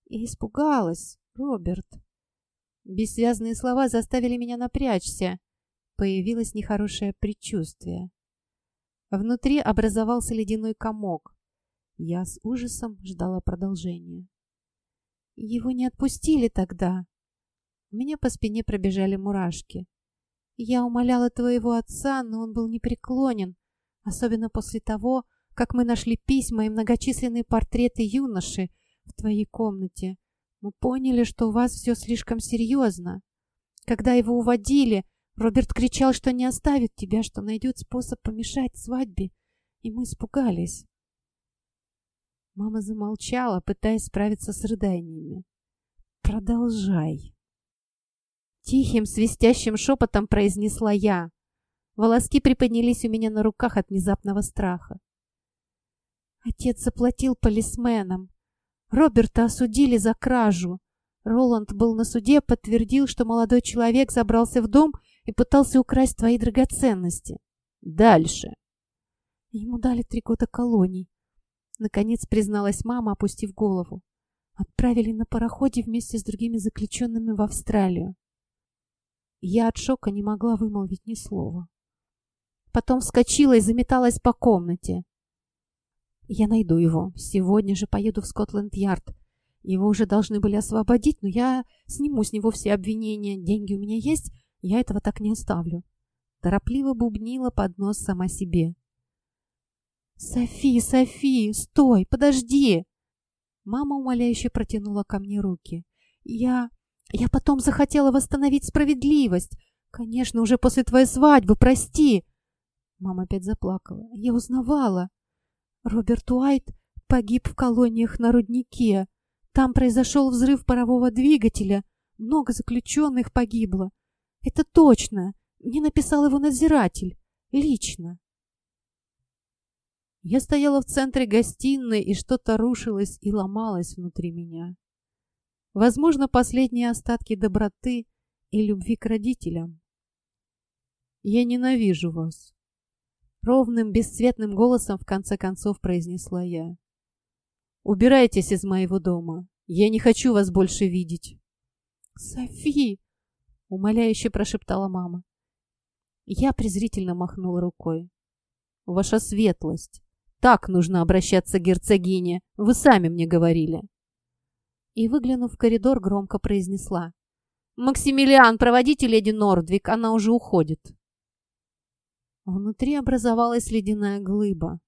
И испугалась, Роберт. Бессвязные слова заставили меня напрячься. Появилось нехорошее предчувствие. Внутри образовался ледяной комок. Я с ужасом ждала продолжения. Его не отпустили тогда. У меня по спине пробежали мурашки. Я умоляла твоего отца, но он был непреклонен, особенно после того, как мы нашли письма и многочисленные портреты юноши в твоей комнате. Мы поняли, что у вас все слишком серьезно. Когда его уводили, Роберт кричал, что не оставит тебя, что найдет способ помешать свадьбе, и мы испугались. Мама замолчала, пытаясь справиться с рыданиями. «Продолжай!» Тихим, свистящим шепотом произнесла я. Волоски приподнялись у меня на руках от внезапного страха. Отец заплатил полисменам. Роберта осудили за кражу. Роланд был на суде, подтвердил, что молодой человек забрался в дом и пытался украсть твои драгоценности. Дальше. Ему дали три года колоний. Наконец призналась мама, опустив голову. Отправили на пароходе вместе с другими заключенными в Австралию. Я от шока не могла вымолвить ни слова. Потом вскочила и заметалась по комнате. Я найду его. Сегодня же поеду в Скотланд-Ярд. Его уже должны были освободить, но я сниму с него все обвинения. Деньги у меня есть, я этого так не оставлю. Торопливо бубнила под нос сама себе. «Софи, Софи, стой, подожди!» Мама умоляюще протянула ко мне руки. «Я... я потом захотела восстановить справедливость. Конечно, уже после твоей свадьбы, прости!» Мама опять заплакала. «Я узнавала. Роберт Уайт погиб в колониях на руднике. Там произошел взрыв парового двигателя. Много заключенных погибло. Это точно. Мне написал его надзиратель. Лично. Я стояла в центре гостиной, и что-то рушилось и ломалось внутри меня. Возможно, последние остатки доброты и любви к родителям. «Я ненавижу вас», Ровным, бесцветным голосом в конце концов произнесла я. «Убирайтесь из моего дома. Я не хочу вас больше видеть». «Софи!» — умоляюще прошептала мама. Я презрительно махнула рукой. «Ваша светлость! Так нужно обращаться к герцогине! Вы сами мне говорили!» И, выглянув в коридор, громко произнесла. «Максимилиан, проводите леди Нордвик, она уже уходит!» Внутри образовалась ледяная глыба.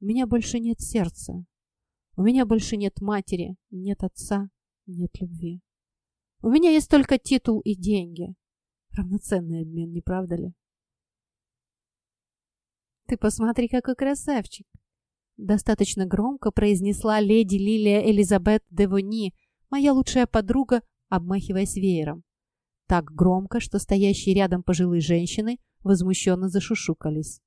У меня больше нет сердца. У меня больше нет матери, нет отца, нет любви. У меня есть только титул и деньги. Равноценный обмен, не правда ли? «Ты посмотри, какой красавчик!» Достаточно громко произнесла леди Лилия Элизабет Девони, моя лучшая подруга, обмахиваясь веером. Так громко, что стоящие рядом пожилые женщины возмущенно зашушукались.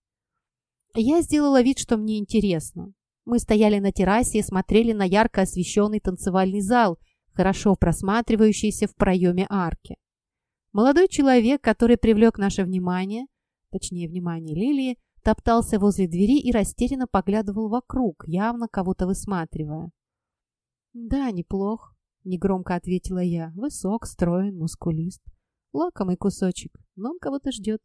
Я сделала вид, что мне интересно. Мы стояли на террасе и смотрели на ярко освещенный танцевальный зал, хорошо просматривающийся в проеме арки. Молодой человек, который привлек наше внимание, точнее, внимание Лилии, топтался возле двери и растерянно поглядывал вокруг, явно кого-то высматривая. «Да, неплох», — негромко ответила я. «Высок, строен, мускулист. Лакомый кусочек, но он кого-то ждет».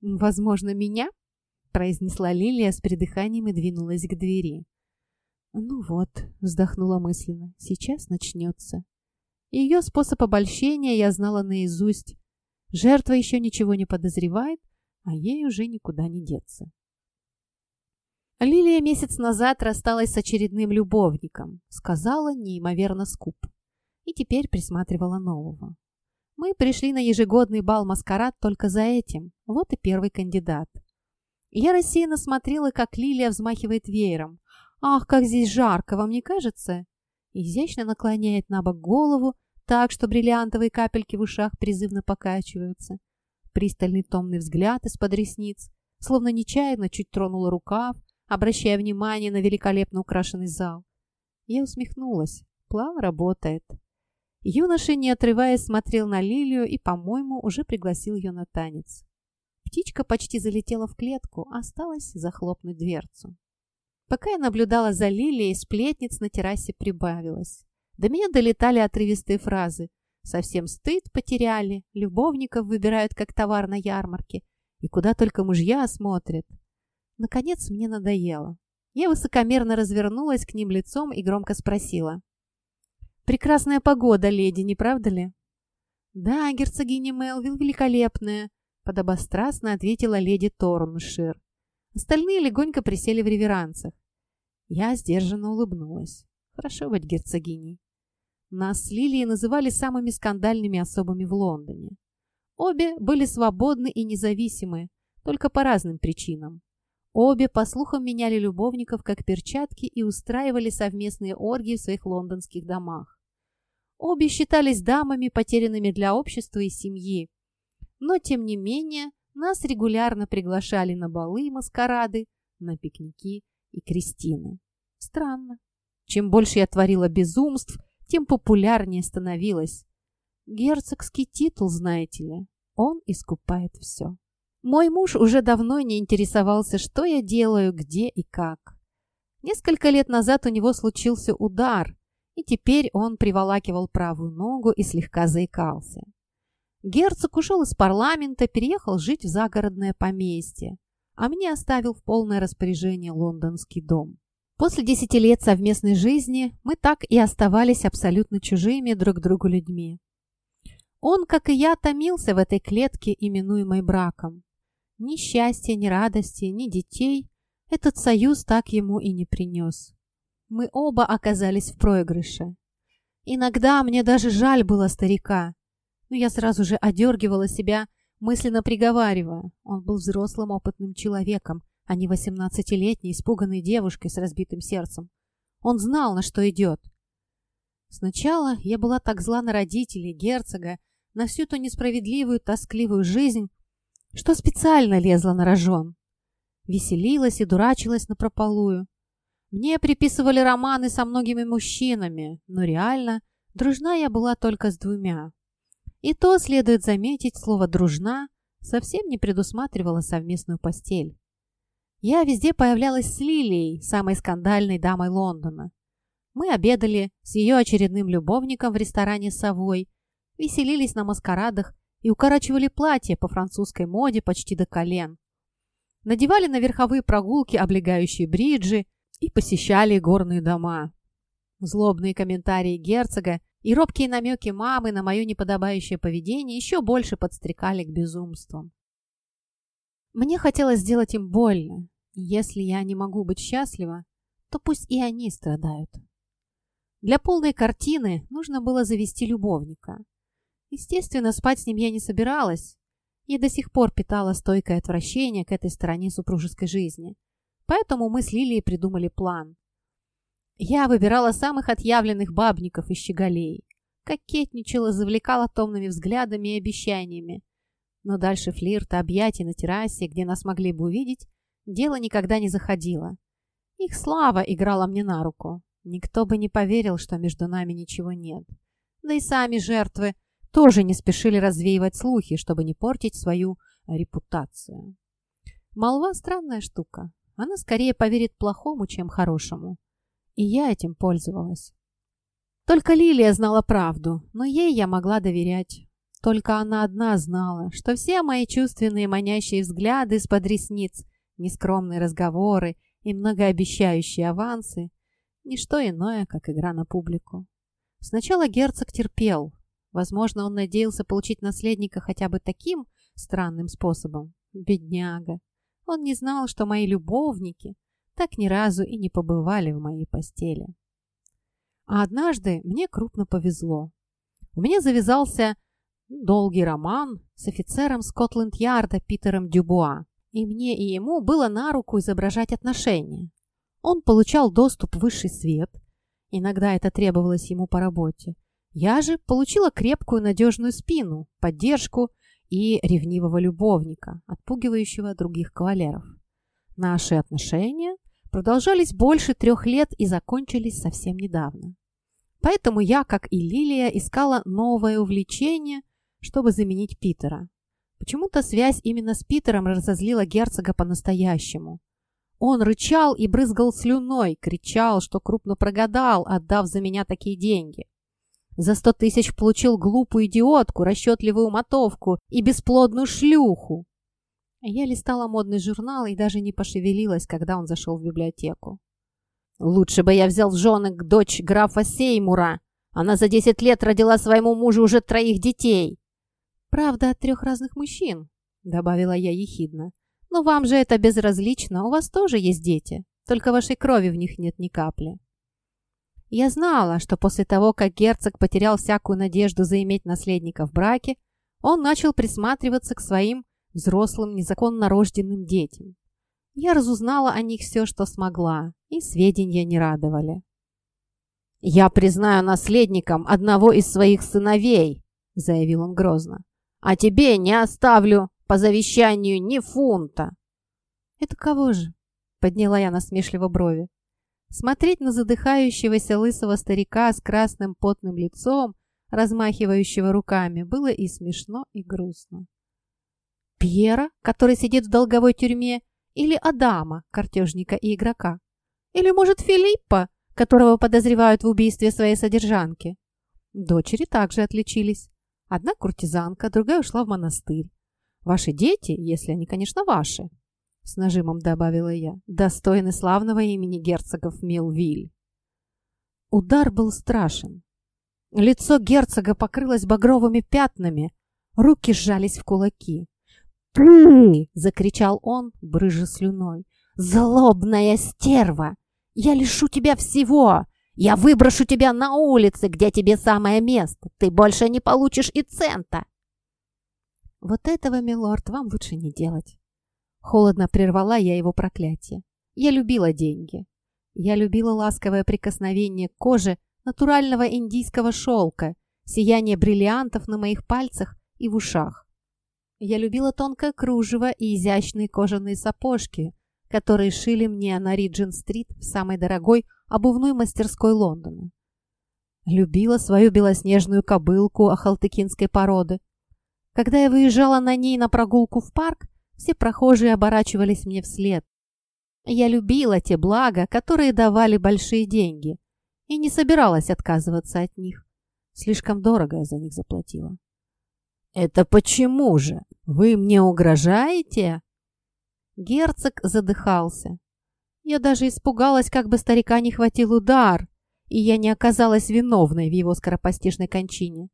«Возможно, меня?» — произнесла Лилия с придыханием и двинулась к двери. «Ну вот», — вздохнула мысленно, — «сейчас начнется». Ее способ обольщения я знала наизусть. Жертва еще ничего не подозревает, а ей уже никуда не деться. Лилия месяц назад рассталась с очередным любовником, сказала неимоверно скуп, и теперь присматривала нового. Мы пришли на ежегодный бал-маскарад только за этим, вот и первый кандидат. Я рассеянно смотрела, как Лилия взмахивает веером. «Ах, как здесь жарко, вам не кажется?» Изящно наклоняет на бок голову, так, что бриллиантовые капельки в ушах призывно покачиваются пристальный томный взгляд из-под ресниц, словно нечаянно чуть тронула рукав, обращая внимание на великолепно украшенный зал. Я усмехнулась. План работает. Юноша, не отрываясь, смотрел на Лилию и, по-моему, уже пригласил ее на танец. Птичка почти залетела в клетку, осталось захлопнуть дверцу. Пока я наблюдала за Лилией, сплетниц на террасе прибавилось. До меня долетали отрывистые фразы. Совсем стыд потеряли, любовников выбирают как товар на ярмарке, и куда только мужья смотрят. Наконец мне надоело. Я высокомерно развернулась к ним лицом и громко спросила. «Прекрасная погода, леди, не правда ли?» «Да, герцогиня Мелвилл великолепная», — подобострастно ответила леди Торншир. Остальные легонько присели в реверансах. Я сдержанно улыбнулась. «Хорошо быть герцогиней». Нас с Лилией называли самыми скандальными особами в Лондоне. Обе были свободны и независимы, только по разным причинам. Обе, по слухам, меняли любовников как перчатки и устраивали совместные оргии в своих лондонских домах. Обе считались дамами, потерянными для общества и семьи. Но, тем не менее, нас регулярно приглашали на балы и маскарады, на пикники и крестины. Странно. Чем больше я творила безумств, тем популярнее становилась. Герцогский титул, знаете ли, он искупает все. Мой муж уже давно не интересовался, что я делаю, где и как. Несколько лет назад у него случился удар, и теперь он приволакивал правую ногу и слегка заикался. Герцог ушел из парламента, переехал жить в загородное поместье, а мне оставил в полное распоряжение лондонский дом. После десяти лет совместной жизни мы так и оставались абсолютно чужими друг другу людьми. Он, как и я, томился в этой клетке, именуемой браком. Ни счастья, ни радости, ни детей этот союз так ему и не принес. Мы оба оказались в проигрыше. Иногда мне даже жаль было старика, но я сразу же одергивала себя, мысленно приговаривая. Он был взрослым опытным человеком, а не восемнадцатилетней испуганной девушкой с разбитым сердцем. Он знал, на что идет. Сначала я была так зла на родителей, герцога, на всю ту несправедливую, тоскливую жизнь, что специально лезла на рожон. Веселилась и дурачилась напропалую. Мне приписывали романы со многими мужчинами, но реально дружна я была только с двумя. И то, следует заметить, слово «дружна» совсем не предусматривало совместную постель. Я везде появлялась с Лилией, самой скандальной дамой Лондона. Мы обедали с ее очередным любовником в ресторане «Совой», веселились на маскарадах и укорачивали платья по французской моде почти до колен. Надевали на верховые прогулки облегающие бриджи и посещали горные дома. Злобные комментарии герцога и робкие намеки мамы на мое неподобающее поведение еще больше подстрекали к безумствам. Мне хотелось сделать им больно. Если я не могу быть счастлива, то пусть и они страдают. Для полной картины нужно было завести любовника. Естественно, спать с ним я не собиралась. Я до сих пор питала стойкое отвращение к этой стороне супружеской жизни. Поэтому мы с Лилией придумали план. Я выбирала самых отъявленных бабников и щеголей. Кокетничала, завлекала томными взглядами и обещаниями. Но дальше флирта, объятий на террасе, где нас могли бы увидеть, дело никогда не заходило. Их слава играла мне на руку. Никто бы не поверил, что между нами ничего нет. Да и сами жертвы тоже не спешили развеивать слухи, чтобы не портить свою репутацию. Молва – странная штука. Она скорее поверит плохому, чем хорошему. И я этим пользовалась. Только Лилия знала правду, но ей я могла доверять. Только она одна знала, что все мои чувственные манящие взгляды из-под ресниц, нескромные разговоры и многообещающие авансы – ничто иное, как игра на публику. Сначала герцог терпел. Возможно, он надеялся получить наследника хотя бы таким странным способом. Бедняга. Он не знал, что мои любовники так ни разу и не побывали в моей постели. А однажды мне крупно повезло. У меня завязался долгий роман с офицером Скотланд-Ярда Питером Дюбуа, и мне и ему было на руку изображать отношения. Он получал доступ в высший свет, иногда это требовалось ему по работе. Я же получила крепкую надежную спину, поддержку и ревнивого любовника, отпугивающего других кавалеров. Наши отношения продолжались больше трех лет и закончились совсем недавно. Поэтому я, как и Лилия, искала новое увлечение, чтобы заменить Питера. Почему-то связь именно с Питером разозлила герцога по-настоящему. Он рычал и брызгал слюной, кричал, что крупно прогадал, отдав за меня такие деньги. За сто тысяч получил глупую идиотку, расчетливую мотовку и бесплодную шлюху. Я листала модный журнал и даже не пошевелилась, когда он зашел в библиотеку. «Лучше бы я взял в жены дочь графа Сеймура. Она за десять лет родила своему мужу уже троих детей». «Правда, от трех разных мужчин», — добавила я ехидно. «Но вам же это безразлично, у вас тоже есть дети, только вашей крови в них нет ни капли». Я знала, что после того, как герцог потерял всякую надежду заиметь наследника в браке, он начал присматриваться к своим взрослым незаконно рожденным детям. Я разузнала о них все, что смогла, и сведения не радовали. «Я признаю наследником одного из своих сыновей», — заявил он грозно. «А тебе не оставлю по завещанию ни фунта». «Это кого же?» — подняла я насмешливо брови. Смотреть на задыхающегося лысого старика с красным потным лицом, размахивающего руками, было и смешно, и грустно. Пьера, который сидит в долговой тюрьме, или Адама, картежника и игрока? Или, может, Филиппа, которого подозревают в убийстве своей содержанки? Дочери также отличились. Одна куртизанка, другая ушла в монастырь. Ваши дети, если они, конечно, ваши, с нажимом добавила я, достойны славного имени герцогов Милвиль. Удар был страшен. Лицо герцога покрылось багровыми пятнами, руки сжались в кулаки. «Ты!» — закричал он, брыжа слюной. «Злобная стерва! Я лишу тебя всего! Я выброшу тебя на улице, где тебе самое место! Ты больше не получишь и цента!» «Вот этого, милорд, вам лучше не делать!» Холодно прервала я его проклятие. Я любила деньги. Я любила ласковое прикосновение к коже натурального индийского шелка, сияние бриллиантов на моих пальцах и в ушах. Я любила тонкое кружево и изящные кожаные сапожки, которые шили мне на Риджин-стрит в самой дорогой обувной мастерской Лондона. Любила свою белоснежную кобылку ахалтыкинской породы. Когда я выезжала на ней на прогулку в парк, все прохожие оборачивались мне вслед. Я любила те блага, которые давали большие деньги, и не собиралась отказываться от них. Слишком дорого я за них заплатила. «Это почему же? Вы мне угрожаете?» Герцог задыхался. Я даже испугалась, как бы старика не хватил удар, и я не оказалась виновной в его скоропостижной кончине.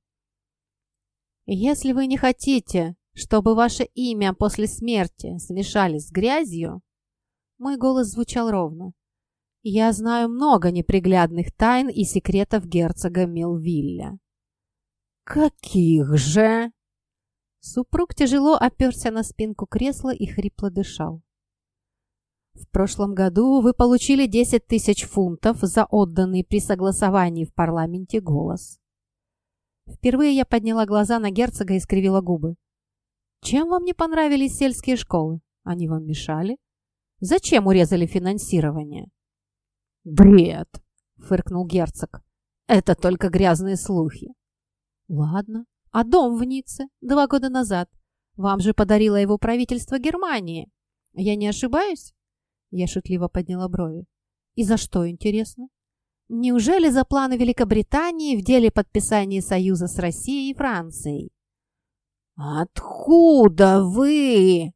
«Если вы не хотите, чтобы ваше имя после смерти смешались с грязью...» Мой голос звучал ровно. «Я знаю много неприглядных тайн и секретов герцога Милвилля». «Каких же?» Супруг тяжело оперся на спинку кресла и хрипло дышал. В прошлом году вы получили 10 тысяч фунтов за отданный при согласовании в парламенте голос. Впервые я подняла глаза на герцога и скривила губы. Чем вам не понравились сельские школы? Они вам мешали? Зачем урезали финансирование? Бред, фыркнул герцог. Это только грязные слухи. Ладно, а дом в Ницце два года назад? Вам же подарило его правительство Германии. Я не ошибаюсь? Я шутливо подняла брови. И за что, интересно? Неужели за планы Великобритании в деле подписания союза с Россией и Францией? «Откуда вы?»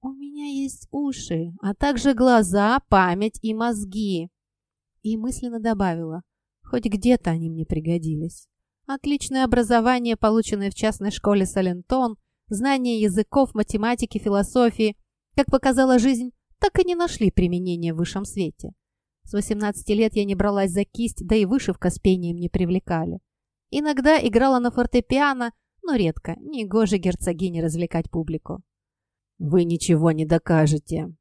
«У меня есть уши, а также глаза, память и мозги». И мысленно добавила, хоть где-то они мне пригодились. Отличное образование, полученное в частной школе Салентон, знание языков, математики, философии, как показала жизнь, так и не нашли применения в высшем свете. С 18 лет я не бралась за кисть, да и вышивка с пением не привлекали. Иногда играла на фортепиано, но редко, не гоже герцогине развлекать публику. «Вы ничего не докажете».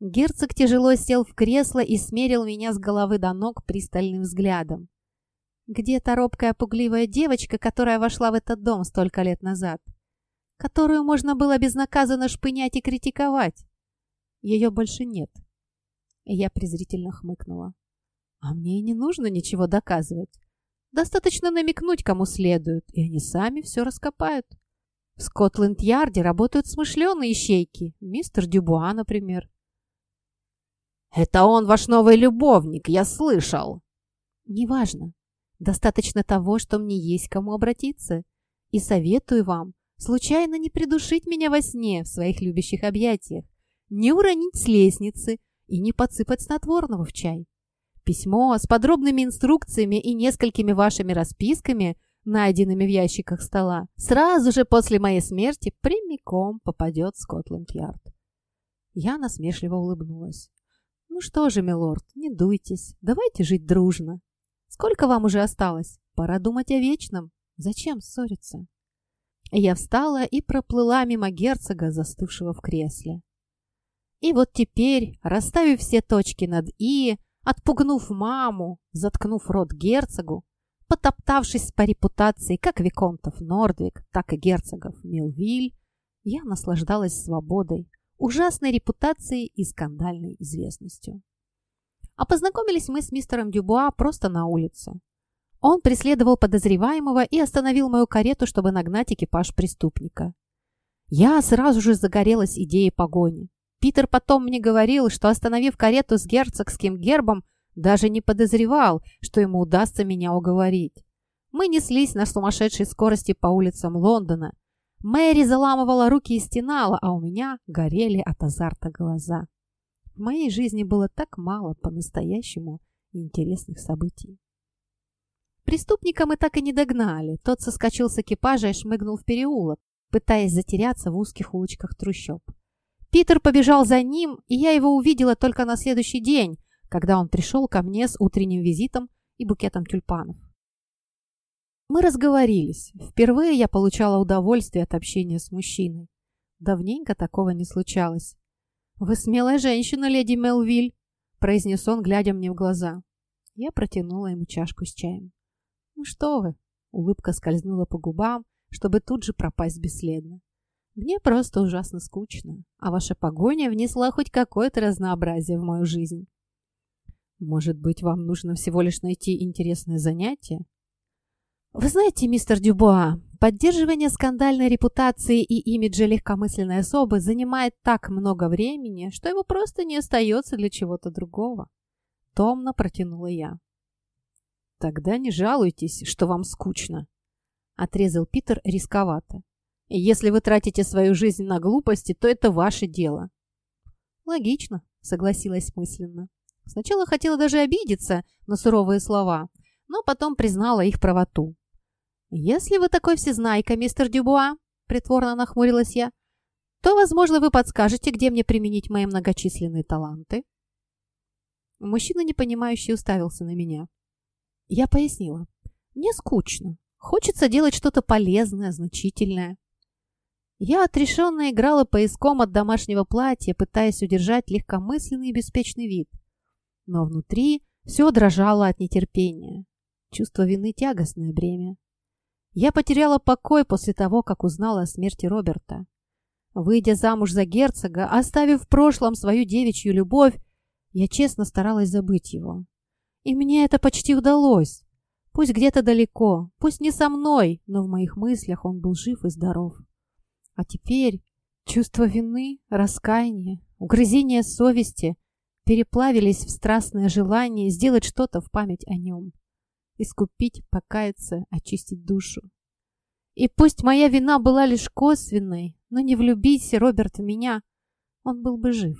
Герцог тяжело сел в кресло и смерил меня с головы до ног пристальным взглядом. Где та робкая пугливая девочка, которая вошла в этот дом столько лет назад? Которую можно было безнаказанно шпынять и критиковать? Ее больше нет. я презрительно хмыкнула. А мне и не нужно ничего доказывать. Достаточно намекнуть, кому следует, и они сами все раскопают. В Скотланд-Ярде работают смышленые ищейки. Мистер Дюбуа, например. «Это он ваш новый любовник, я слышал!» «Неважно. Достаточно того, что мне есть кому обратиться. И советую вам случайно не придушить меня во сне в своих любящих объятиях, не уронить с лестницы и не подсыпать снотворного в чай. Письмо с подробными инструкциями и несколькими вашими расписками, найденными в ящиках стола, сразу же после моей смерти прямиком попадет в Скотланд-Ярд. Я насмешливо улыбнулась. «Ну что же, милорд, не дуйтесь, давайте жить дружно. Сколько вам уже осталось? Пора думать о вечном. Зачем ссориться?» Я встала и проплыла мимо герцога, застывшего в кресле. И вот теперь, расставив все точки над «и», Отпугнув маму, заткнув рот герцогу, потоптавшись по репутации как Виконтов Нордвик, так и герцогов Милвиль, я наслаждалась свободой, ужасной репутацией и скандальной известностью. А познакомились мы с мистером Дюбуа просто на улице. Он преследовал подозреваемого и остановил мою карету, чтобы нагнать экипаж преступника. Я сразу же загорелась идеей погони. Питер потом мне говорил, что, остановив карету с герцогским гербом, даже не подозревал, что ему удастся меня уговорить. Мы неслись на сумасшедшей скорости по улицам Лондона. Мэри заламывала руки и стенала, а у меня горели от азарта глаза. В моей жизни было так мало по-настоящему интересных событий. Преступника мы так и не догнали. Тот соскочил с экипажа и шмыгнул в переулок, пытаясь затеряться в узких улочках трущоб. Питер побежал за ним, и я его увидела только на следующий день, когда он пришел ко мне с утренним визитом и букетом тюльпанов. Мы разговорились. Впервые я получала удовольствие от общения с мужчиной. Давненько такого не случалось. «Вы смелая женщина, леди Мелвиль», — произнес он, глядя мне в глаза. Я протянула ему чашку с чаем. «Ну что вы?» — улыбка скользнула по губам, чтобы тут же пропасть бесследно. Мне просто ужасно скучно, а ваша погоня внесла хоть какое-то разнообразие в мою жизнь. Может быть, вам нужно всего лишь найти интересное занятие? Вы знаете, мистер Дюбуа, поддерживание скандальной репутации и имиджа легкомысленной особы занимает так много времени, что его просто не остается для чего-то другого. Томно протянула я. Тогда не жалуйтесь, что вам скучно, отрезал Питер рисковато. Если вы тратите свою жизнь на глупости, то это ваше дело. Логично, согласилась мысленно. Сначала хотела даже обидеться на суровые слова, но потом признала их правоту. «Если вы такой всезнайка, мистер Дюбуа», — притворно нахмурилась я, то, возможно, вы подскажете, где мне применить мои многочисленные таланты. Мужчина, непонимающе, уставился на меня. Я пояснила. Мне скучно. Хочется делать что-то полезное, значительное. Я отрешенно играла поиском от домашнего платья, пытаясь удержать легкомысленный и беспечный вид. Но внутри все дрожало от нетерпения. Чувство вины – тягостное бремя. Я потеряла покой после того, как узнала о смерти Роберта. Выйдя замуж за герцога, оставив в прошлом свою девичью любовь, я честно старалась забыть его. И мне это почти удалось. Пусть где-то далеко, пусть не со мной, но в моих мыслях он был жив и здоров. А теперь чувство вины, раскаяния, угрызения совести переплавились в страстное желание сделать что-то в память о нем. Искупить, покаяться, очистить душу. И пусть моя вина была лишь косвенной, но не влюбись, Роберт, в меня, он был бы жив.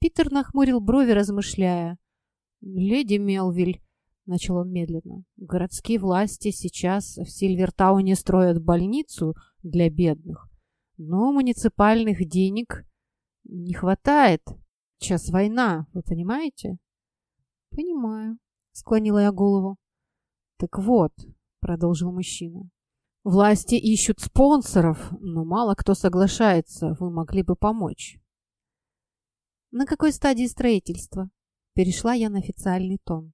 Питер нахмурил брови, размышляя. «Леди Мелвиль», — начал он медленно, — «городские власти сейчас в Сильвертауне строят больницу для бедных, но муниципальных денег не хватает. Сейчас война, вы понимаете?» «Понимаю», — склонила я голову. «Так вот», — продолжил мужчина, — «власти ищут спонсоров, но мало кто соглашается, вы могли бы помочь». «На какой стадии строительства?» Перешла я на официальный тон.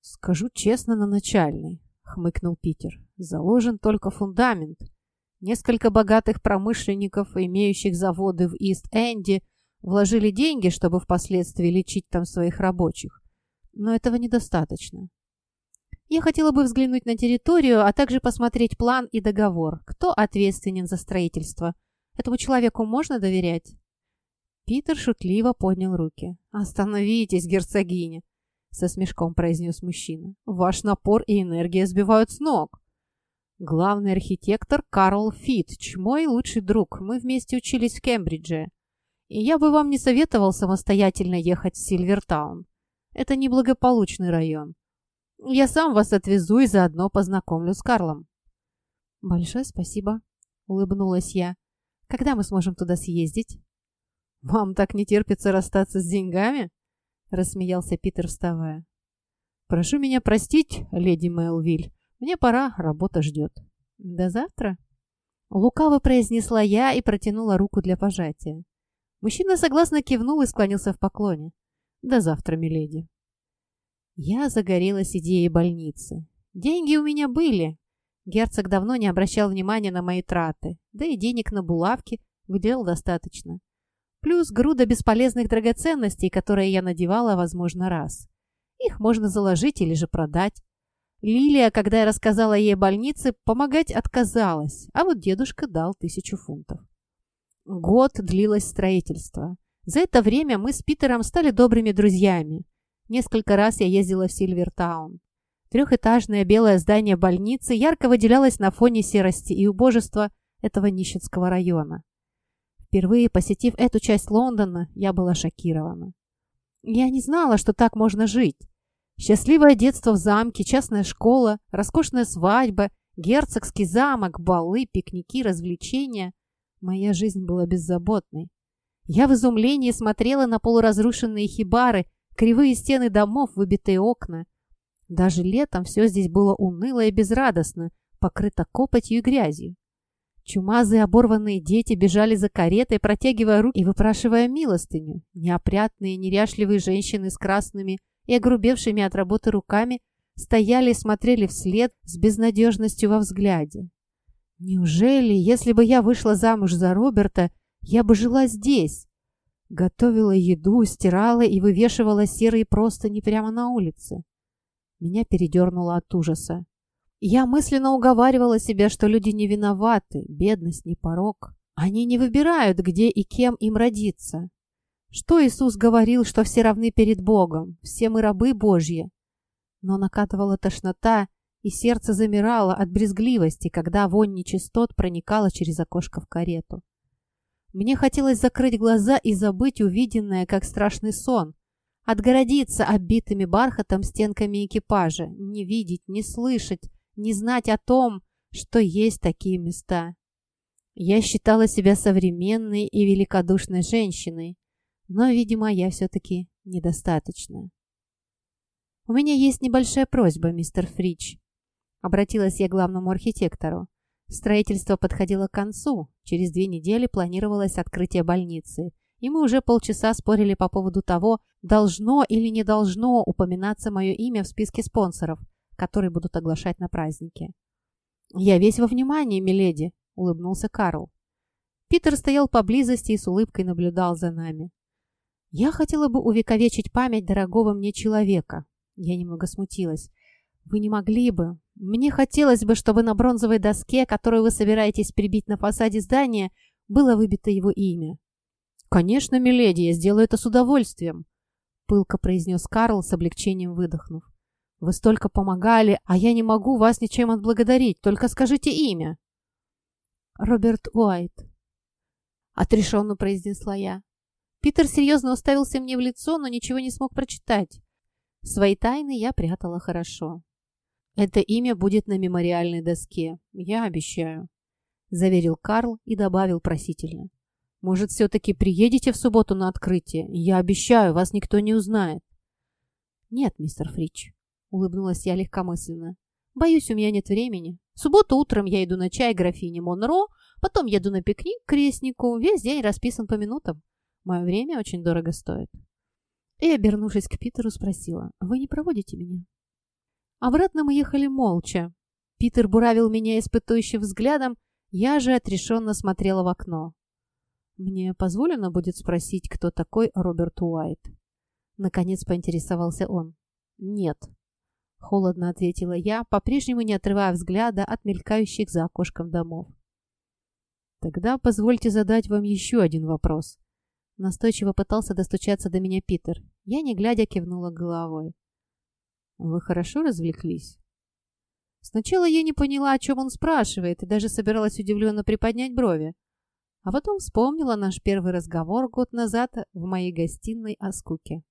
«Скажу честно, на начальный», — хмыкнул Питер. «Заложен только фундамент. Несколько богатых промышленников, имеющих заводы в Ист-Энди, вложили деньги, чтобы впоследствии лечить там своих рабочих. Но этого недостаточно. Я хотела бы взглянуть на территорию, а также посмотреть план и договор. Кто ответственен за строительство? Этому человеку можно доверять?» Питер шутливо поднял руки. «Остановитесь, герцогиня!» Со смешком произнес мужчина. «Ваш напор и энергия сбивают с ног!» Главный архитектор Карл Фитч, мой лучший друг. Мы вместе учились в Кембридже. И я бы вам не советовал самостоятельно ехать в Сильвертаун. Это неблагополучный район. Я сам вас отвезу и заодно познакомлю с Карлом. Большое спасибо, улыбнулась я. Когда мы сможем туда съездить? «Вам так не терпится расстаться с деньгами?» — рассмеялся Питер, вставая. «Прошу меня простить, леди Мелвиль. Мне пора, работа ждет». «До завтра?» Лукаво произнесла я и протянула руку для пожатия. Мужчина согласно кивнул и склонился в поклоне. «До завтра, миледи». Я загорелась идеей больницы. Деньги у меня были. Герцог давно не обращал внимания на мои траты, да и денег на булавки выделил достаточно. Плюс груда бесполезных драгоценностей, которые я надевала, возможно, раз. Их можно заложить или же продать. Лилия, когда я рассказала ей о больнице, помогать отказалась, а вот дедушка дал тысячу фунтов. Год длилось строительство. За это время мы с Питером стали добрыми друзьями. Несколько раз я ездила в Сильвертаун. Трехэтажное белое здание больницы ярко выделялось на фоне серости и убожества этого нищенского района. Впервые посетив эту часть Лондона, я была шокирована. Я не знала, что так можно жить. Счастливое детство в замке, частная школа, роскошная свадьба, герцогский замок, балы, пикники, развлечения. Моя жизнь была беззаботной. Я в изумлении смотрела на полуразрушенные хибары, кривые стены домов, выбитые окна. Даже летом все здесь было уныло и безрадостно, покрыто копотью и грязью. Чумазые оборванные дети бежали за каретой, протягивая руки и выпрашивая милостыню. Неопрятные, неряшливые женщины с красными и огрубевшими от работы руками стояли и смотрели вслед с безнадежностью во взгляде. Неужели, если бы я вышла замуж за Роберта, я бы жила здесь? Готовила еду, стирала и вывешивала серые простыни прямо на улице. Меня передернуло от ужаса. Я мысленно уговаривала себя, что люди не виноваты, бедность не порог. Они не выбирают, где и кем им родиться. Что Иисус говорил, что все равны перед Богом, все мы рабы Божьи. Но накатывала тошнота, и сердце замирало от брезгливости, когда вонь нечистот проникала через окошко в карету. Мне хотелось закрыть глаза и забыть увиденное, как страшный сон, отгородиться оббитыми бархатом стенками экипажа, не видеть, не слышать, не знать о том, что есть такие места. Я считала себя современной и великодушной женщиной, но, видимо, я все-таки недостаточно. «У меня есть небольшая просьба, мистер Фрич», — обратилась я к главному архитектору. Строительство подходило к концу. Через две недели планировалось открытие больницы. И мы уже полчаса спорили по поводу того, должно или не должно упоминаться мое имя в списке спонсоров, которые будут оглашать на празднике. «Я весь во внимании, миледи», — улыбнулся Карл. Питер стоял поблизости и с улыбкой наблюдал за нами. «Я хотела бы увековечить память дорогого мне человека». Я немного смутилась. «Вы не могли бы? Мне хотелось бы, чтобы на бронзовой доске, которую вы собираетесь прибить на фасаде здания, было выбито его имя». «Конечно, миледи, я сделаю это с удовольствием», — пылко произнес Карл с облегчением выдохнув. «Вы столько помогали, а я не могу вас ничем отблагодарить, только скажите имя». «Роберт Уайт», — отрешенно произнесла я. Питер серьезно уставился мне в лицо, но ничего не смог прочитать. Свои тайны я прятала хорошо. «Это имя будет на мемориальной доске, я обещаю», — заверил Карл и добавил просительно. «Может, все-таки приедете в субботу на открытие? Я обещаю, вас никто не узнает». «Нет, мистер Фрич», — улыбнулась я легкомысленно. «Боюсь, у меня нет времени. В субботу утром я иду на чай графини Монро, потом еду на пикник к крестнику, весь день расписан по минутам. Мое время очень дорого стоит». И, обернувшись к Питеру, спросила, «Вы не проводите меня?» Обратно мы ехали молча. Питер буравил меня испытующим взглядом, я же отрешенно смотрела в окно. «Мне позволено будет спросить, кто такой Роберт Уайт?» Наконец поинтересовался он. «Нет», — холодно ответила я, по-прежнему не отрывая взгляда от мелькающих за окошком домов. «Тогда позвольте задать вам еще один вопрос». Настойчиво пытался достучаться до меня Питер. Я, не глядя, кивнула головой. «Вы хорошо развлеклись?» Сначала я не поняла, о чем он спрашивает, и даже собиралась удивленно приподнять брови. А потом вспомнила наш первый разговор год назад в моей гостиной о скуке.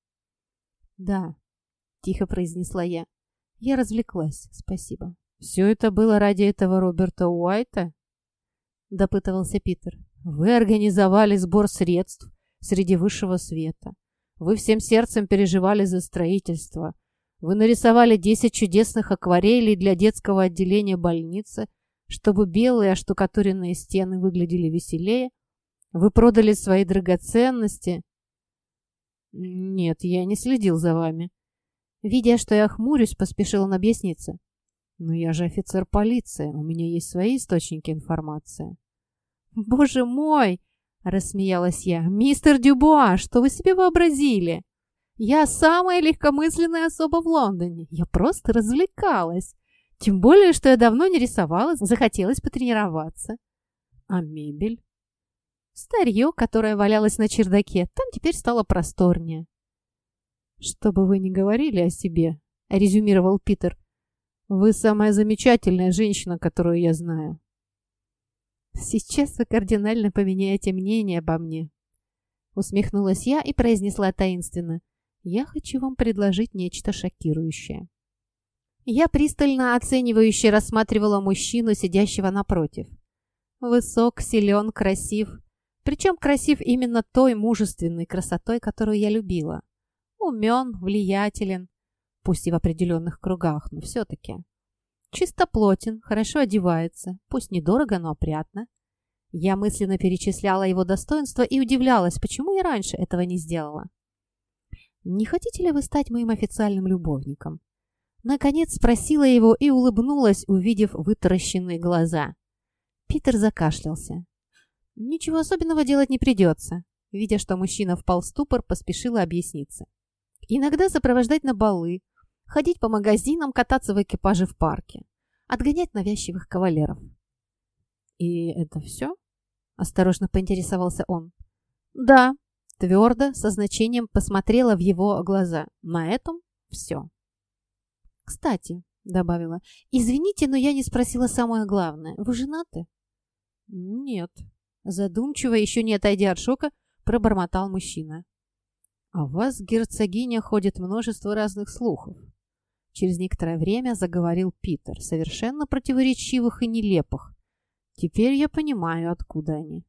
«Да», — тихо произнесла я, — «я развлеклась, спасибо». «Все это было ради этого Роберта Уайта?» — допытывался Питер. «Вы организовали сбор средств среди высшего света. Вы всем сердцем переживали за строительство. Вы нарисовали 10 чудесных акварелей для детского отделения больницы — чтобы белые оштукатуренные стены выглядели веселее? Вы продали свои драгоценности? Нет, я не следил за вами. Видя, что я хмурюсь, поспешил он объясниться. Но я же офицер полиции, у меня есть свои источники информации. Боже мой! Рассмеялась я. «Мистер Дюбуа, что вы себе вообразили? Я самая легкомысленная особа в Лондоне. Я просто развлекалась. Тем более, что я давно не рисовала, захотелось потренироваться. А мебель? Старье, которое валялось на чердаке, там теперь стало просторнее. «Что бы вы ни говорили о себе», — резюмировал Питер, — «вы самая замечательная женщина, которую я знаю». «Сейчас вы кардинально поменяете мнение обо мне», — усмехнулась я и произнесла таинственно. «Я хочу вам предложить нечто шокирующее». Я пристально оценивающе рассматривала мужчину, сидящего напротив. Высок, силен, красив. Причем красив именно той мужественной красотой, которую я любила. Умен, влиятелен, пусть и в определенных кругах, но все-таки. Чистоплотен, хорошо одевается, пусть недорого, но опрятно. Я мысленно перечисляла его достоинства и удивлялась, почему я раньше этого не сделала. «Не хотите ли вы стать моим официальным любовником?» Наконец спросила его и улыбнулась, увидев вытаращенные глаза. Питер закашлялся. «Ничего особенного делать не придется», видя, что мужчина впал в ступор, поспешила объясниться. «Иногда сопровождать на балы, ходить по магазинам, кататься в экипаже в парке, отгонять навязчивых кавалеров». «И это все?» – осторожно поинтересовался он. «Да», – твердо, со значением посмотрела в его глаза. «На этом все». «Кстати», — добавила, — «извините, но я не спросила самое главное. Вы женаты?» «Нет». Задумчиво, еще не отойдя от шока, пробормотал мужчина. «О вас, герцогиня, ходит множество разных слухов». Через некоторое время заговорил Питер, совершенно противоречивых и нелепых. «Теперь я понимаю, откуда они».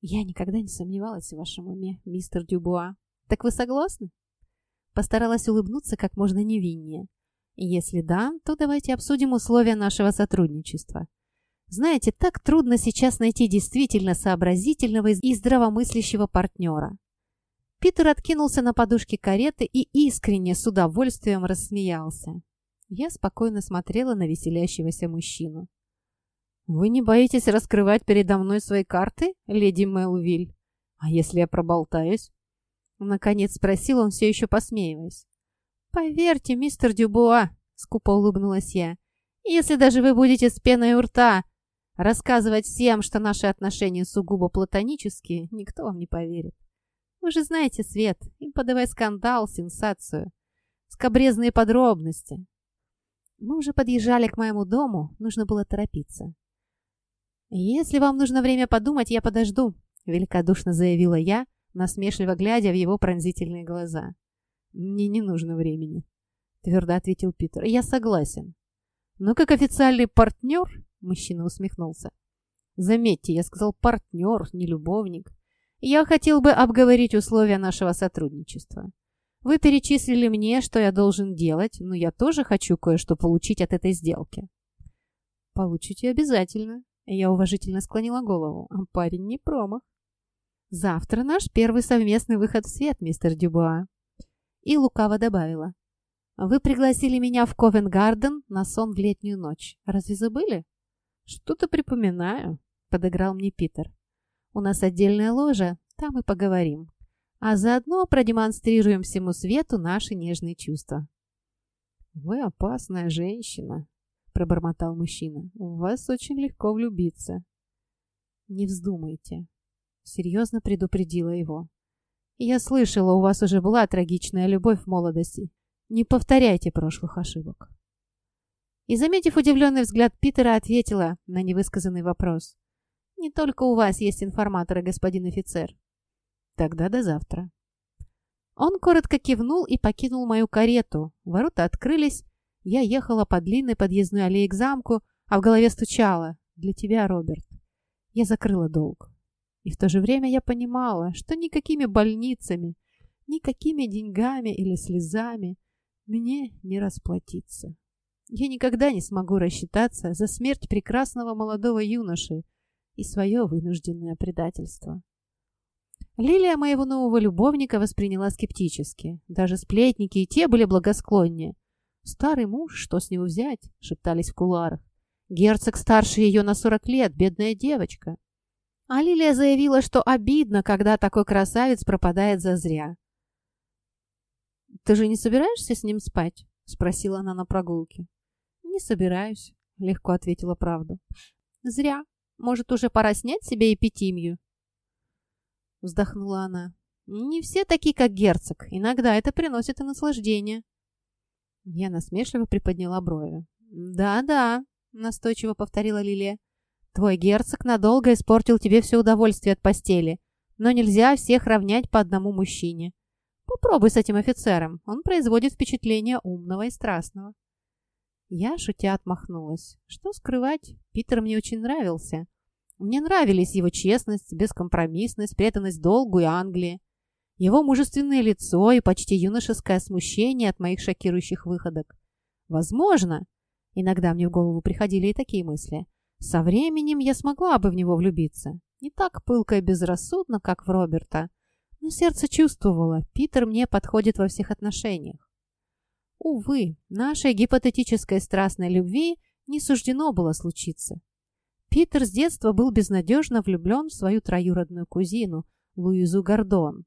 «Я никогда не сомневалась в вашем уме, мистер Дюбуа. Так вы согласны?» Постаралась улыбнуться как можно невиннее. Если да, то давайте обсудим условия нашего сотрудничества. Знаете, так трудно сейчас найти действительно сообразительного и здравомыслящего партнера. Питер откинулся на подушке кареты и искренне с удовольствием рассмеялся. Я спокойно смотрела на веселящегося мужчину. «Вы не боитесь раскрывать передо мной свои карты, леди Мелвиль? А если я проболтаюсь?» Наконец спросил он, все еще посмеиваясь. «Поверьте, мистер Дюбуа», — скупо улыбнулась я, «если даже вы будете с пеной у рта рассказывать всем, что наши отношения сугубо платонические, никто вам не поверит. Вы же знаете, Свет, им подавай скандал, сенсацию, скобрезные подробности». Мы уже подъезжали к моему дому, нужно было торопиться. «Если вам нужно время подумать, я подожду», — великодушно заявила я, насмешливо глядя в его пронзительные глаза. «Мне не нужно времени», — твердо ответил Питер. «Я согласен». «Но как официальный партнер», — мужчина усмехнулся. «Заметьте, я сказал партнер, не любовник. Я хотел бы обговорить условия нашего сотрудничества. Вы перечислили мне, что я должен делать, но я тоже хочу кое-что получить от этой сделки». «Получите обязательно», я уважительно склонила голову. А парень не промах. Завтра наш первый совместный выход в свет, мистер Дюбуа. И лукаво добавила. Вы пригласили меня в Ковенгарден на сон в летнюю ночь. Разве забыли? Что-то припоминаю, подыграл мне Питер. У нас отдельная ложа, там и поговорим. А заодно продемонстрируем всему свету наши нежные чувства. Вы опасная женщина, — пробормотал мужчина. «В вас очень легко влюбиться». «Не вздумайте», — серьезно предупредила его. «Я слышала, у вас уже была трагичная любовь в молодости. Не повторяйте прошлых ошибок». И, заметив удивленный взгляд Питера, ответила на невысказанный вопрос. «Не только у вас есть информаторы, господин офицер». «Тогда до завтра». Он коротко кивнул и покинул мою карету. Ворота открылись, я ехала по длинной подъездной аллее к замку, а в голове стучало «Для тебя, Роберт». Я закрыла долг. И в то же время я понимала, что никакими больницами, никакими деньгами или слезами мне не расплатиться. Я никогда не смогу рассчитаться за смерть прекрасного молодого юноши и свое вынужденное предательство. Лилия моего нового любовника восприняла скептически. Даже сплетники и те были благосклоннее. «Старый муж, что с него взять?» — шептались в куларах. «Герцог старше ее на сорок лет, бедная девочка». А Лилия заявила, что обидно, когда такой красавец пропадает зазря. «Ты же не собираешься с ним спать?» — спросила она на прогулке. «Не собираюсь», — легко ответила правду. «Зря. Может, уже пора снять себе эпитимию?» Вздохнула она. «Не все такие, как герцог. Иногда это приносит и наслаждение». Я насмешливо приподняла брови. «Да-да», — настойчиво повторила Лилия. «Твой герцог надолго испортил тебе все удовольствие от постели, но нельзя всех равнять по одному мужчине. Попробуй с этим офицером, он производит впечатление умного и страстного». Я, шутя, отмахнулась. Что скрывать, Питер мне очень нравился. Мне нравились его честность, бескомпромиссность, преданность долгу и Англии. Его мужественное лицо и почти юношеское смущение от моих шокирующих выходок. Возможно, иногда мне в голову приходили и такие мысли, со временем я смогла бы в него влюбиться. Не так пылко и безрассудно, как в Роберта, но сердце чувствовало, Питер мне подходит во всех отношениях. Увы, нашей гипотетической страстной любви не суждено было случиться. Питер с детства был безнадежно влюблен в свою троюродную кузину, Луизу Гордон.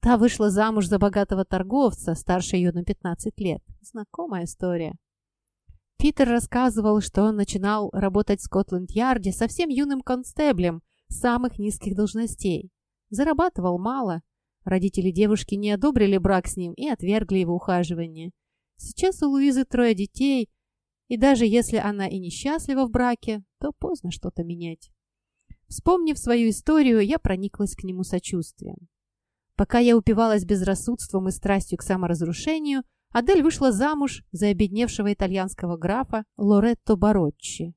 Та вышла замуж за богатого торговца, старше ее на 15 лет. Знакомая история. Питер рассказывал, что он начинал работать в Скотланд-Ярде совсем юным констеблем самых низких должностей. Зарабатывал мало. Родители девушки не одобрили брак с ним и отвергли его ухаживание. Сейчас у Луизы трое детей, и даже если она и несчастлива в браке, то поздно что-то менять. Вспомнив свою историю, я прониклась к нему сочувствием. Пока я упивалась безрассудством и страстью к саморазрушению, Адель вышла замуж за обедневшего итальянского графа Лоретто Бароччи.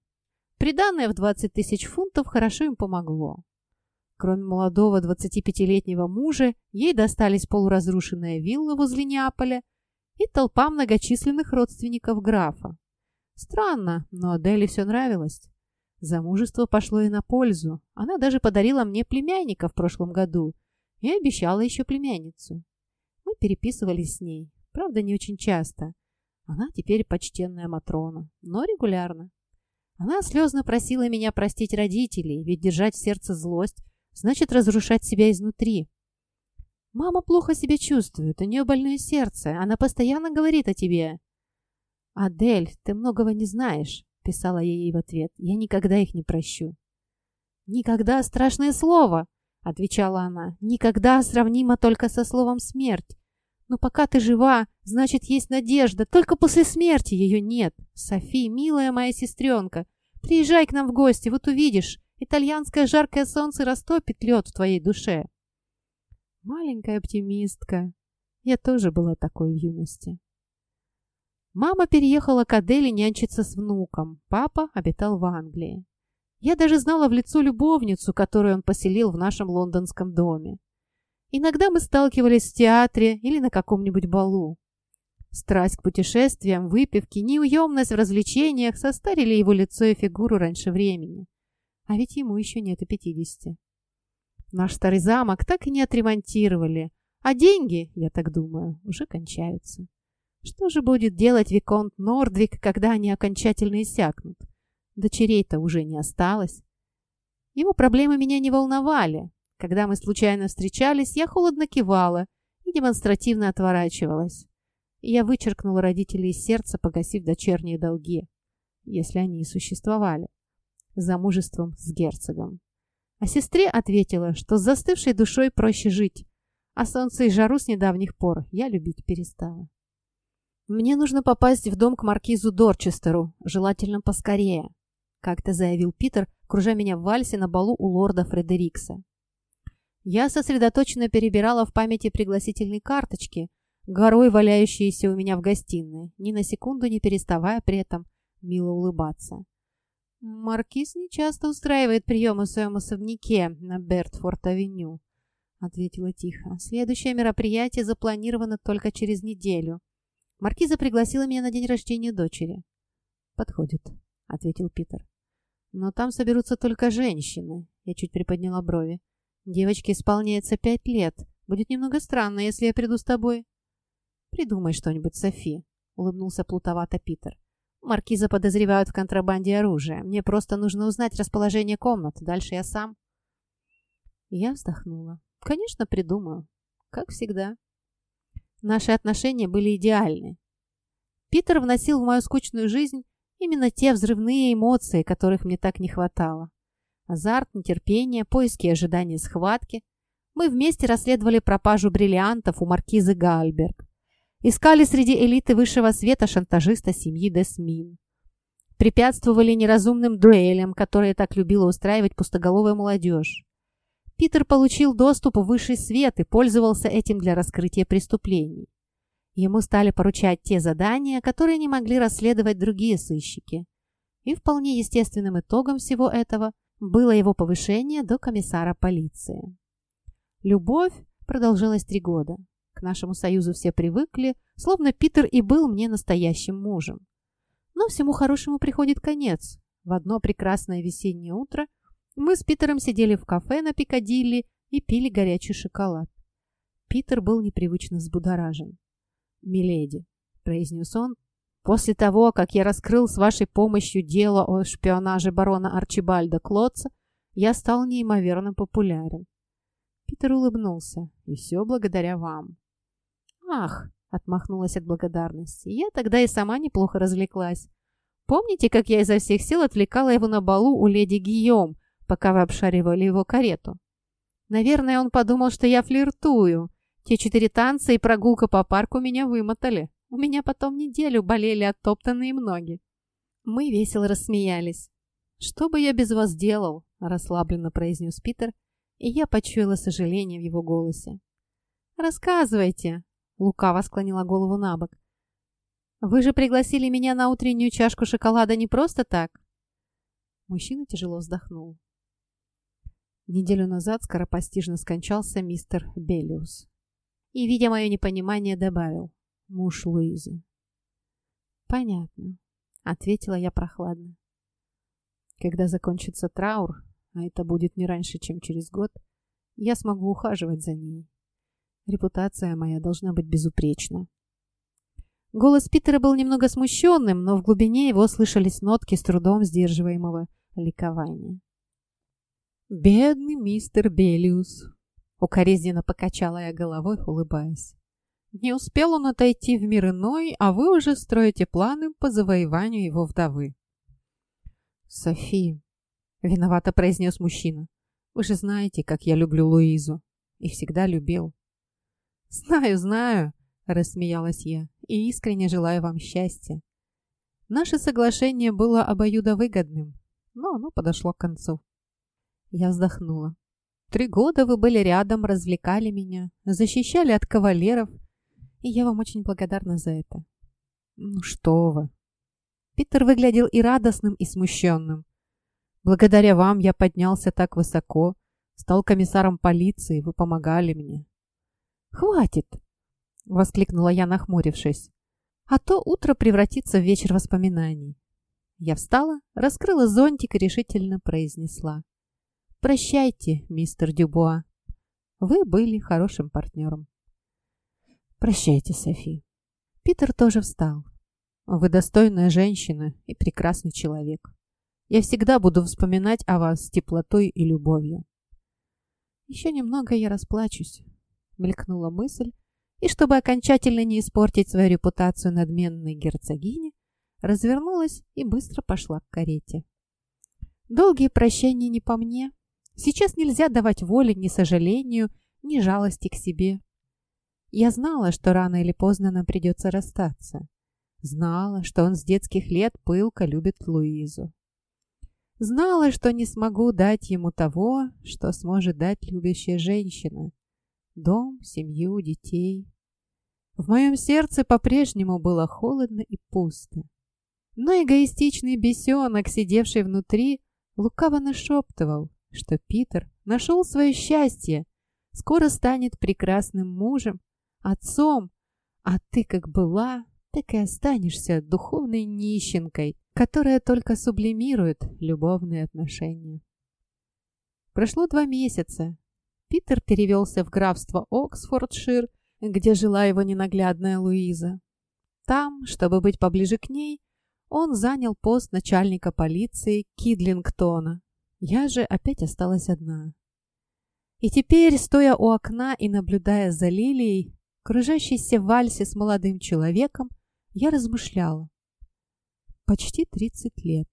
Приданное в 20 тысяч фунтов хорошо им помогло. Кроме молодого 25-летнего мужа, ей достались полуразрушенная вилла возле Неаполя и толпа многочисленных родственников графа. Странно, но Аделе все нравилось. Замужество пошло и на пользу. Она даже подарила мне племянника в прошлом году и обещала еще племянницу. Мы переписывались с ней, правда, не очень часто. Она теперь почтенная Матрона, но регулярно. Она слезно просила меня простить родителей, ведь держать в сердце злость значит разрушать себя изнутри. Мама плохо себя чувствует, у нее больное сердце, она постоянно говорит о тебе. «Адель, ты многого не знаешь», — писала я ей в ответ. «Я никогда их не прощу». «Никогда страшное слово», — отвечала она. «Никогда сравнимо только со словом «смерть». Но пока ты жива, значит, есть надежда. Только после смерти ее нет. Софи, милая моя сестренка, приезжай к нам в гости, вот увидишь. Итальянское жаркое солнце растопит лед в твоей душе. Маленькая оптимистка. Я тоже была такой в юности. Мама переехала к Аделе нянчиться с внуком. Папа обитал в Англии. Я даже знала в лицо любовницу, которую он поселил в нашем лондонском доме. Иногда мы сталкивались в театре или на каком-нибудь балу. Страсть к путешествиям, выпивке, неуемность в развлечениях состарили его лицо и фигуру раньше времени. А ведь ему еще нет и пятидесяти. Наш старый замок так и не отремонтировали, а деньги, я так думаю, уже кончаются. Что же будет делать Виконт Нордвик, когда они окончательно иссякнут? Дочерей-то уже не осталось. Его проблемы меня не волновали. Когда мы случайно встречались, я холодно кивала и демонстративно отворачивалась. Я вычеркнула родителей из сердца, погасив дочерние долги, если они и существовали, замужеством с герцогом. А сестре ответила, что с застывшей душой проще жить, а солнце и жару с недавних пор я любить перестала. «Мне нужно попасть в дом к маркизу Дорчестеру, желательно поскорее», как-то заявил Питер, кружа меня в вальсе на балу у лорда Фредерикса. Я сосредоточенно перебирала в памяти пригласительные карточки, горой валяющиеся у меня в гостиной, ни на секунду не переставая при этом мило улыбаться. «Маркиз нечасто устраивает приемы в своем особняке на Бертфорд-авеню», — ответила тихо. «Следующее мероприятие запланировано только через неделю. Маркиза пригласила меня на день рождения дочери». «Подходит», — ответил Питер. «Но там соберутся только женщины», — я чуть приподняла брови. Девочке исполняется пять лет. Будет немного странно, если я приду с тобой. Придумай что-нибудь, Софи, улыбнулся плутовато Питер. Маркиза подозревают в контрабанде оружия. Мне просто нужно узнать расположение комнат. Дальше я сам. Я вздохнула. Конечно, придумаю. Как всегда. Наши отношения были идеальны. Питер вносил в мою скучную жизнь именно те взрывные эмоции, которых мне так не хватало. Азарт, нетерпение, поиски и ожидания схватки. Мы вместе расследовали пропажу бриллиантов у маркизы Гальберг. Искали среди элиты высшего света шантажиста семьи Десмин. Препятствовали неразумным дуэлям, которые так любила устраивать пустоголовая молодежь. Питер получил доступ в высший свет и пользовался этим для раскрытия преступлений. Ему стали поручать те задания, которые не могли расследовать другие сыщики. И вполне естественным итогом всего этого – было его повышение до комиссара полиции. Любовь продолжилась три года. К нашему союзу все привыкли, словно Питер и был мне настоящим мужем. Но всему хорошему приходит конец. В одно прекрасное весеннее утро мы с Питером сидели в кафе на Пикадилли и пили горячий шоколад. Питер был непривычно взбудоражен. «Миледи», — произнес он, После того, как я раскрыл с вашей помощью дело о шпионаже барона Арчибальда Клотца, я стал неимоверно популярен. Питер улыбнулся. И все благодаря вам. Ах, отмахнулась от благодарности. Я тогда и сама неплохо развлеклась. Помните, как я изо всех сил отвлекала его на балу у леди Гийом, пока вы обшаривали его карету? Наверное, он подумал, что я флиртую. Те четыре танца и прогулка по парку меня вымотали. У меня потом неделю болели оттоптанные ноги. Мы весело рассмеялись. «Что бы я без вас делал?» – расслабленно произнес Питер, и я почуяла сожаление в его голосе. «Рассказывайте!» – лукаво склонила голову на бок. «Вы же пригласили меня на утреннюю чашку шоколада не просто так?» Мужчина тяжело вздохнул. Неделю назад скоропостижно скончался мистер Белиус. И, видя мое непонимание, добавил муж Луизы. «Понятно», — ответила я прохладно. Когда закончится траур, а это будет не раньше, чем через год, я смогу ухаживать за ней. Репутация моя должна быть безупречна. Голос Питера был немного смущенным, но в глубине его слышались нотки с трудом сдерживаемого ликования. «Бедный мистер Белиус!» — укоризненно покачала я головой, улыбаясь. «Не успел он отойти в мир иной, а вы уже строите планы по завоеванию его вдовы». «Софи!» — виновато произнес мужчина. «Вы же знаете, как я люблю Луизу. И всегда любил». «Знаю, знаю!» — рассмеялась я. «И искренне желаю вам счастья. Наше соглашение было обоюдовыгодным, но оно подошло к концу». Я вздохнула. «Три года вы были рядом, развлекали меня, защищали от кавалеров, и я вам очень благодарна за это». «Ну что вы!» Питер выглядел и радостным, и смущенным. «Благодаря вам я поднялся так высоко, стал комиссаром полиции, вы помогали мне». «Хватит!» — воскликнула я, нахмурившись. «А то утро превратится в вечер воспоминаний». Я встала, раскрыла зонтик и решительно произнесла. «Прощайте, мистер Дюбуа. Вы были хорошим партнером». «Прощайте, Софи». Питер тоже встал. Вы достойная женщина и прекрасный человек. Я всегда буду вспоминать о вас с теплотой и любовью. Еще немного я расплачусь, мелькнула мысль, и чтобы окончательно не испортить свою репутацию надменной герцогини, развернулась и быстро пошла к карете. Долгие прощания не по мне. Сейчас нельзя давать воли ни сожалению, ни жалости к себе. Я знала, что рано или поздно нам придется расстаться. Знала, что он с детских лет пылко любит Луизу. Знала, что не смогу дать ему того, что сможет дать любящая женщина. Дом, семью, детей. В моем сердце по-прежнему было холодно и пусто. Но эгоистичный бесенок, сидевший внутри, лукаво нашептывал, что Питер нашел свое счастье, скоро станет прекрасным мужем, отцом, а ты как была, так и останешься духовной нищенкой, которая только сублимирует любовные отношения. Прошло два месяца. Питер перевелся в графство Оксфордшир, где жила его ненаглядная Луиза. Там, чтобы быть поближе к ней, он занял пост начальника полиции Кидлингтона. Я же опять осталась одна. И теперь, стоя у окна и наблюдая за Лилией, кружащейся в вальсе с молодым человеком, я размышляла. Почти 30 лет.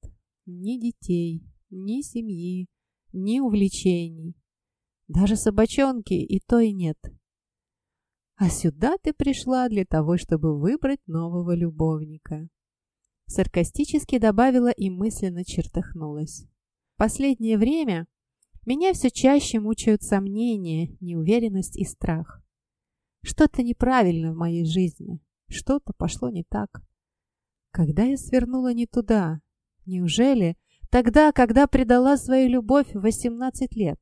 Ни детей, ни семьи, ни увлечений. Даже собачонки и то и нет. А сюда ты пришла для того, чтобы выбрать нового любовника. Саркастически добавила и мысленно чертыхнулась. Последнее время меня все чаще мучают сомнения, неуверенность и страх. Что-то неправильно в моей жизни. Что-то пошло не так. Когда я свернула не туда? Неужели тогда, когда предала свою любовь в 18 лет?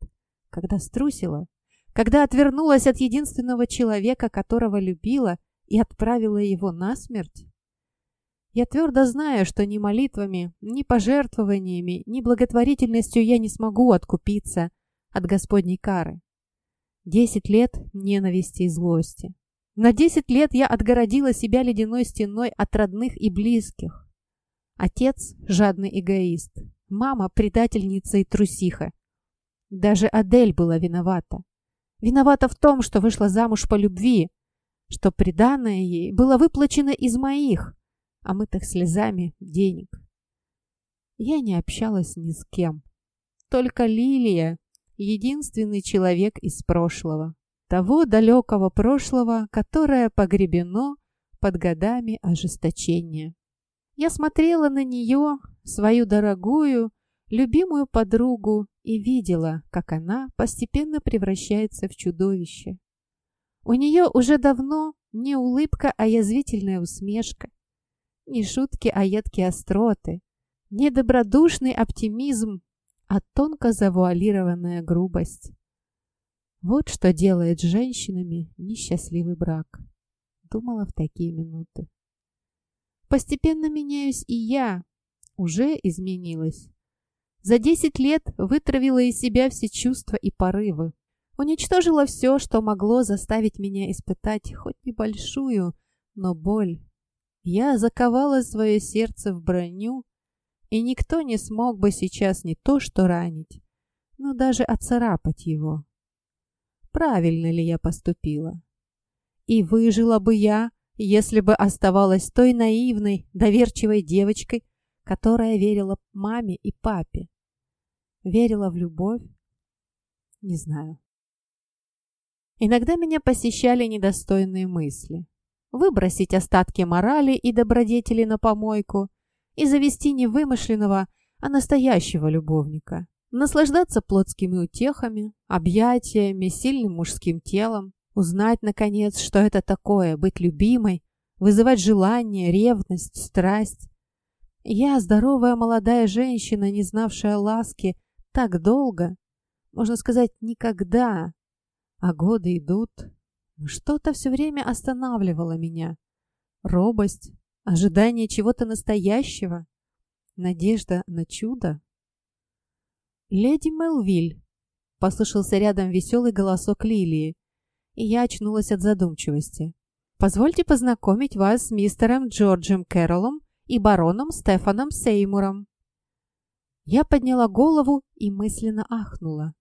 Когда струсила? Когда отвернулась от единственного человека, которого любила, и отправила его на смерть? Я твердо знаю, что ни молитвами, ни пожертвованиями, ни благотворительностью я не смогу откупиться от Господней кары. Десять лет ненависти и злости. На десять лет я отгородила себя ледяной стеной от родных и близких. Отец – жадный эгоист. Мама – предательница и трусиха. Даже Адель была виновата. Виновата в том, что вышла замуж по любви, что приданное ей было выплачено из моих, омытых слезами, денег. Я не общалась ни с кем. Только Лилия – единственный человек из прошлого того далекого прошлого, которое погребено под годами ожесточения. Я смотрела на нее, свою дорогую, любимую подругу, и видела, как она постепенно превращается в чудовище. У нее уже давно не улыбка, а язвительная усмешка, не шутки, а едкие остроты, не добродушный оптимизм, а тонко завуалированная грубость. Вот что делает с женщинами несчастливый брак. Думала в такие минуты. Постепенно меняюсь и я. Уже изменилась. За десять лет вытравила из себя все чувства и порывы. Уничтожила все, что могло заставить меня испытать хоть небольшую, но боль. Я заковала свое сердце в броню, и никто не смог бы сейчас не то что ранить, но даже оцарапать его. Правильно ли я поступила? И выжила бы я, если бы оставалась той наивной, доверчивой девочкой, которая верила маме и папе. Верила в любовь? Не знаю. Иногда меня посещали недостойные мысли. Выбросить остатки морали и добродетели на помойку и завести не вымышленного, а настоящего любовника. Наслаждаться плотскими утехами, объятиями, сильным мужским телом, узнать, наконец, что это такое, быть любимой, вызывать желание, ревность, страсть. Я, здоровая молодая женщина, не знавшая ласки так долго, можно сказать, никогда, а годы идут. Что-то все время останавливало меня. Робость, ожидание чего-то настоящего, надежда на чудо. «Леди Мелвиль!» — послышался рядом веселый голосок Лилии, и я очнулась от задумчивости. «Позвольте познакомить вас с мистером Джорджем Кэрролом и бароном Стефаном Сеймуром». Я подняла голову и мысленно ахнула.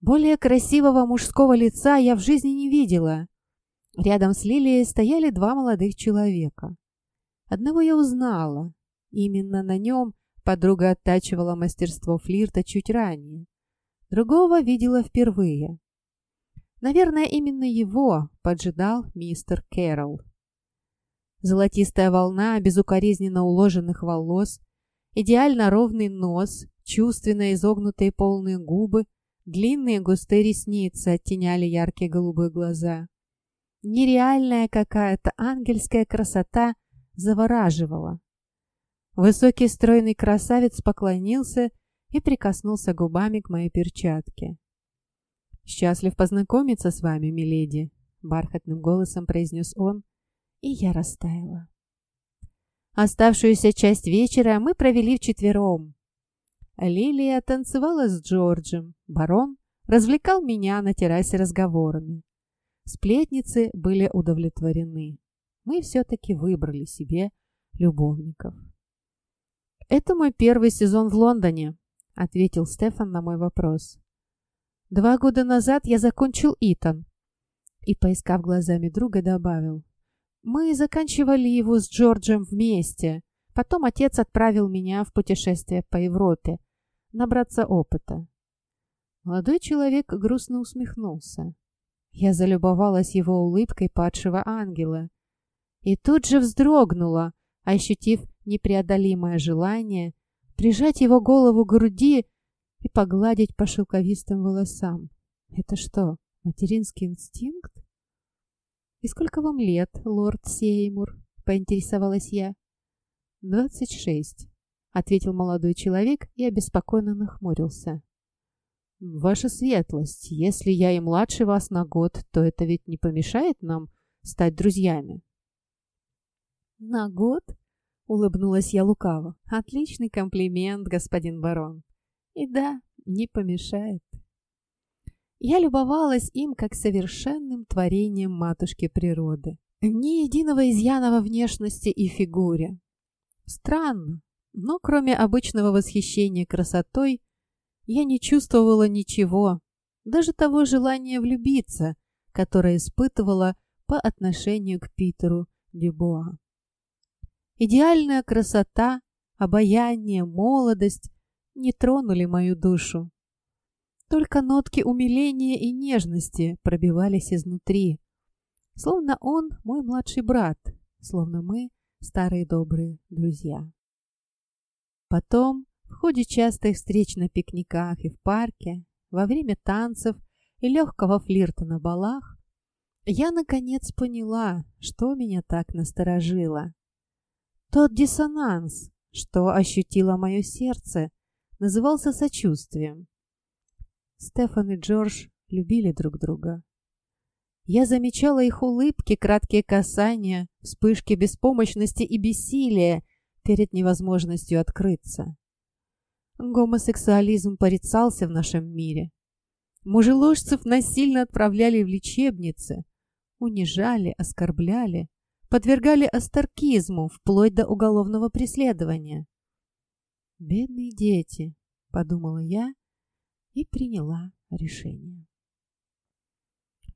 Более красивого мужского лица я в жизни не видела. Рядом с Лилией стояли два молодых человека. Одного я узнала. Именно на нем Подруга оттачивала мастерство флирта чуть ранее. Другого видела впервые. Наверное, именно его поджидал мистер Кэрролл. Золотистая волна безукоризненно уложенных волос, идеально ровный нос, чувственно изогнутые полные губы, длинные густые ресницы оттеняли яркие голубые глаза. Нереальная какая-то ангельская красота завораживала. Высокий стройный красавец поклонился и прикоснулся губами к моей перчатке. «Счастлив познакомиться с вами, миледи», — бархатным голосом произнес он, и я растаяла. Оставшуюся часть вечера мы провели вчетвером. Лилия танцевала с Джорджем, барон развлекал меня на террасе разговорами. Сплетницы были удовлетворены. Мы все-таки выбрали себе любовников. «Это мой первый сезон в Лондоне», — ответил Стефан на мой вопрос. «Два года назад я закончил Итан». И, поискав глазами друга, добавил. «Мы заканчивали его с Джорджем вместе. Потом отец отправил меня в путешествие по Европе, набраться опыта». Молодой человек грустно усмехнулся. Я залюбовалась его улыбкой падшего ангела. И тут же вздрогнула, ощутив непреодолимое желание прижать его голову к груди и погладить по шелковистым волосам. Это что, материнский инстинкт? «И сколько вам лет, лорд Сеймур?» — поинтересовалась я. «Двадцать шесть», — ответил молодой человек и обеспокоенно нахмурился. «Ваша светлость, если я и младше вас на год, то это ведь не помешает нам стать друзьями?» «На год?» — улыбнулась я лукаво. «Отличный комплимент, господин барон. И да, не помешает». Я любовалась им как совершенным творением матушки природы. Ни единого изъяна во внешности и фигуре. Странно, но кроме обычного восхищения красотой, я не чувствовала ничего, даже того желания влюбиться, которое испытывала по отношению к Питеру Дюбуа. Идеальная красота, обаяние, молодость не тронули мою душу. Только нотки умиления и нежности пробивались изнутри. Словно он мой младший брат, словно мы старые добрые друзья. Потом, в ходе частых встреч на пикниках и в парке, во время танцев и легкого флирта на балах, я наконец поняла, что меня так насторожило. Тот диссонанс, что ощутило мое сердце, назывался сочувствием. Стефан и Джордж любили друг друга. Я замечала их улыбки, краткие касания, вспышки беспомощности и бессилия перед невозможностью открыться. Гомосексуализм порицался в нашем мире. Мужеложцев насильно отправляли в лечебницы, унижали, оскорбляли, подвергали астеркизму вплоть до уголовного преследования. «Бедные дети», — подумала я и приняла решение.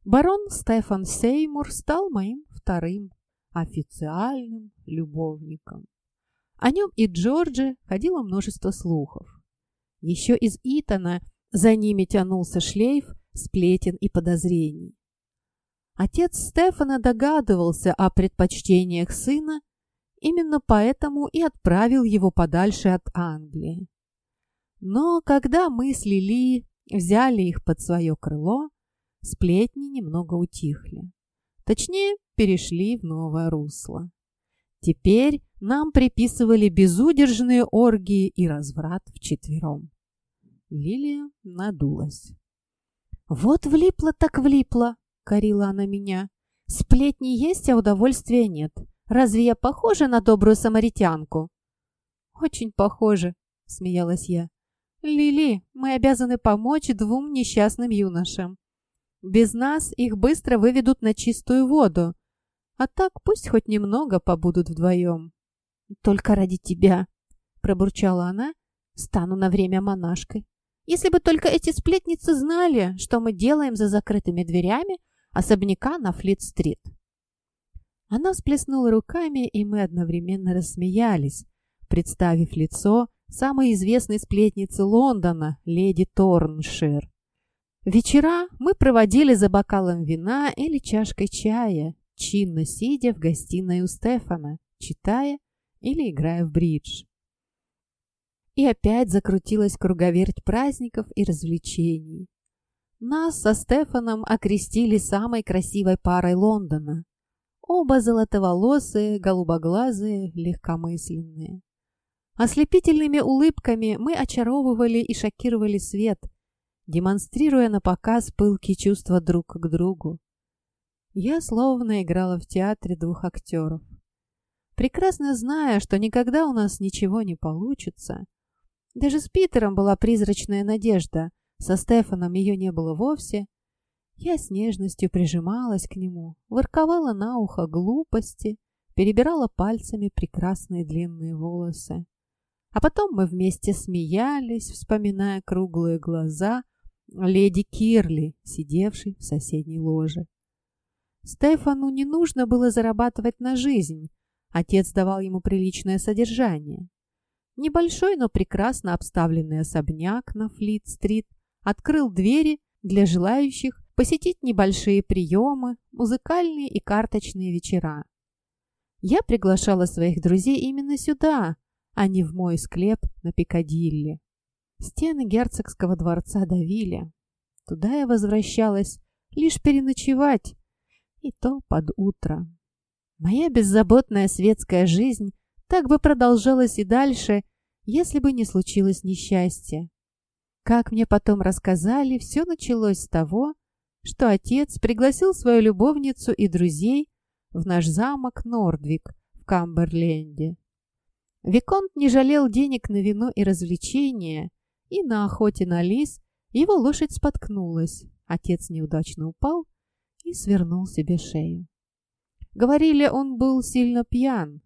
Барон Стефан Сеймур стал моим вторым официальным любовником. О нем и Джорджи ходило множество слухов. Еще из Итана за ними тянулся шлейф сплетен и подозрений. Отец Стефана догадывался о предпочтениях сына, именно поэтому и отправил его подальше от Англии. Но когда мы с Лили взяли их под свое крыло, сплетни немного утихли. Точнее, перешли в новое русло. Теперь нам приписывали безудержные оргии и разврат вчетвером. Лилия надулась. «Вот влипла так влипла!» — корила она меня. «Сплетни есть, а удовольствия нет. Разве я похожа на добрую самаритянку?» «Очень похоже», — смеялась я. «Лили, мы обязаны помочь двум несчастным юношам. Без нас их быстро выведут на чистую воду, а так пусть хоть немного побудут вдвоем. «Только ради тебя», — пробурчала она, — «стану на время монашкой. Если бы только эти сплетницы знали, что мы делаем за закрытыми дверями особняка на Флит-стрит». Она всплеснула руками, и мы одновременно рассмеялись, представив лицо самой известной сплетницы Лондона, леди Торншир. Вечера мы проводили за бокалом вина или чашкой чая, чинно сидя в гостиной у Стефана, читая или играя в бридж. И опять закрутилась круговерть праздников и развлечений. Нас со Стефаном окрестили самой красивой парой Лондона. Оба золотоволосые, голубоглазые, легкомысленные. Ослепительными улыбками мы очаровывали и шокировали свет, демонстрируя на показ пылкие чувства друг к другу. Я словно играла в театре двух актеров. Прекрасно зная, что никогда у нас ничего не получится. Даже с Питером была призрачная надежда, со Стефаном ее не было вовсе. Я с нежностью прижималась к нему, ворковала на ухо глупости, перебирала пальцами прекрасные длинные волосы. А потом мы вместе смеялись, вспоминая круглые глаза леди Кирли, сидевшей в соседней ложе. Стефану не нужно было зарабатывать на жизнь. Отец давал ему приличное содержание. Небольшой, но прекрасно обставленный особняк на Флит-стрит открыл двери для желающих посетить небольшие приемы, музыкальные и карточные вечера. Я приглашала своих друзей именно сюда, а не в мой склеп на Пикадилли. Стены герцогского дворца давили. Туда я возвращалась лишь переночевать, и то под утро. Моя беззаботная светская жизнь так бы продолжалась и дальше, если бы не случилось несчастье. Как мне потом рассказали, все началось с того, что отец пригласил свою любовницу и друзей в наш замок Нордвик в Камберленде. Виконт не жалел денег на вино и развлечения, и на охоте на лис его лошадь споткнулась. Отец неудачно упал и свернул себе шею. Говорили, он был сильно пьян.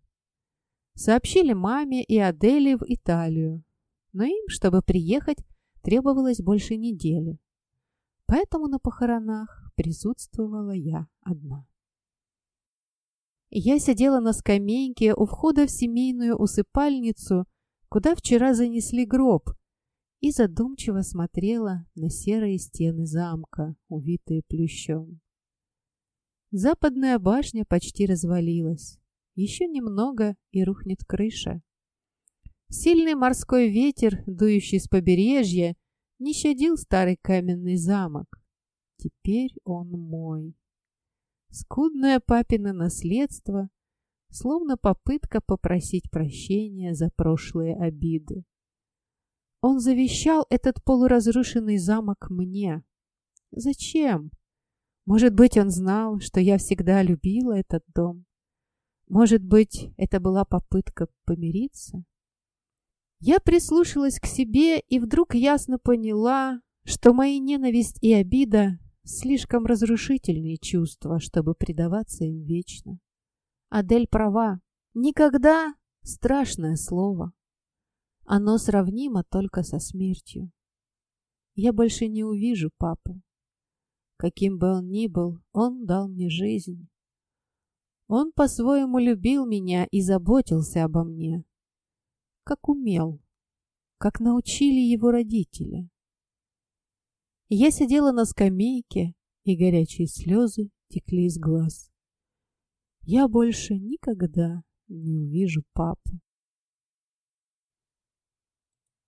Сообщили маме и Аделе в Италию, но им, чтобы приехать, требовалось больше недели. Поэтому на похоронах присутствовала я одна. Я сидела на скамейке у входа в семейную усыпальницу, куда вчера занесли гроб, и задумчиво смотрела на серые стены замка, увитые плющом. Западная башня почти развалилась. Еще немного, и рухнет крыша. Сильный морской ветер, дующий с побережья, не щадил старый каменный замок. Теперь он мой. Скудное папино наследство, словно попытка попросить прощения за прошлые обиды. Он завещал этот полуразрушенный замок мне. Зачем? Может быть, он знал, что я всегда любила этот дом. Может быть, это была попытка помириться? Я прислушалась к себе и вдруг ясно поняла, что мои ненависть и обида слишком разрушительные чувства, чтобы предаваться им вечно. Адель права. Никогда — страшное слово. Оно сравнимо только со смертью. Я больше не увижу папу. Каким бы он ни был, он дал мне жизнь. Он по-своему любил меня и заботился обо мне, как умел, как научили его родители. Я сидела на скамейке, и горячие слезы текли из глаз. Я больше никогда не увижу папу.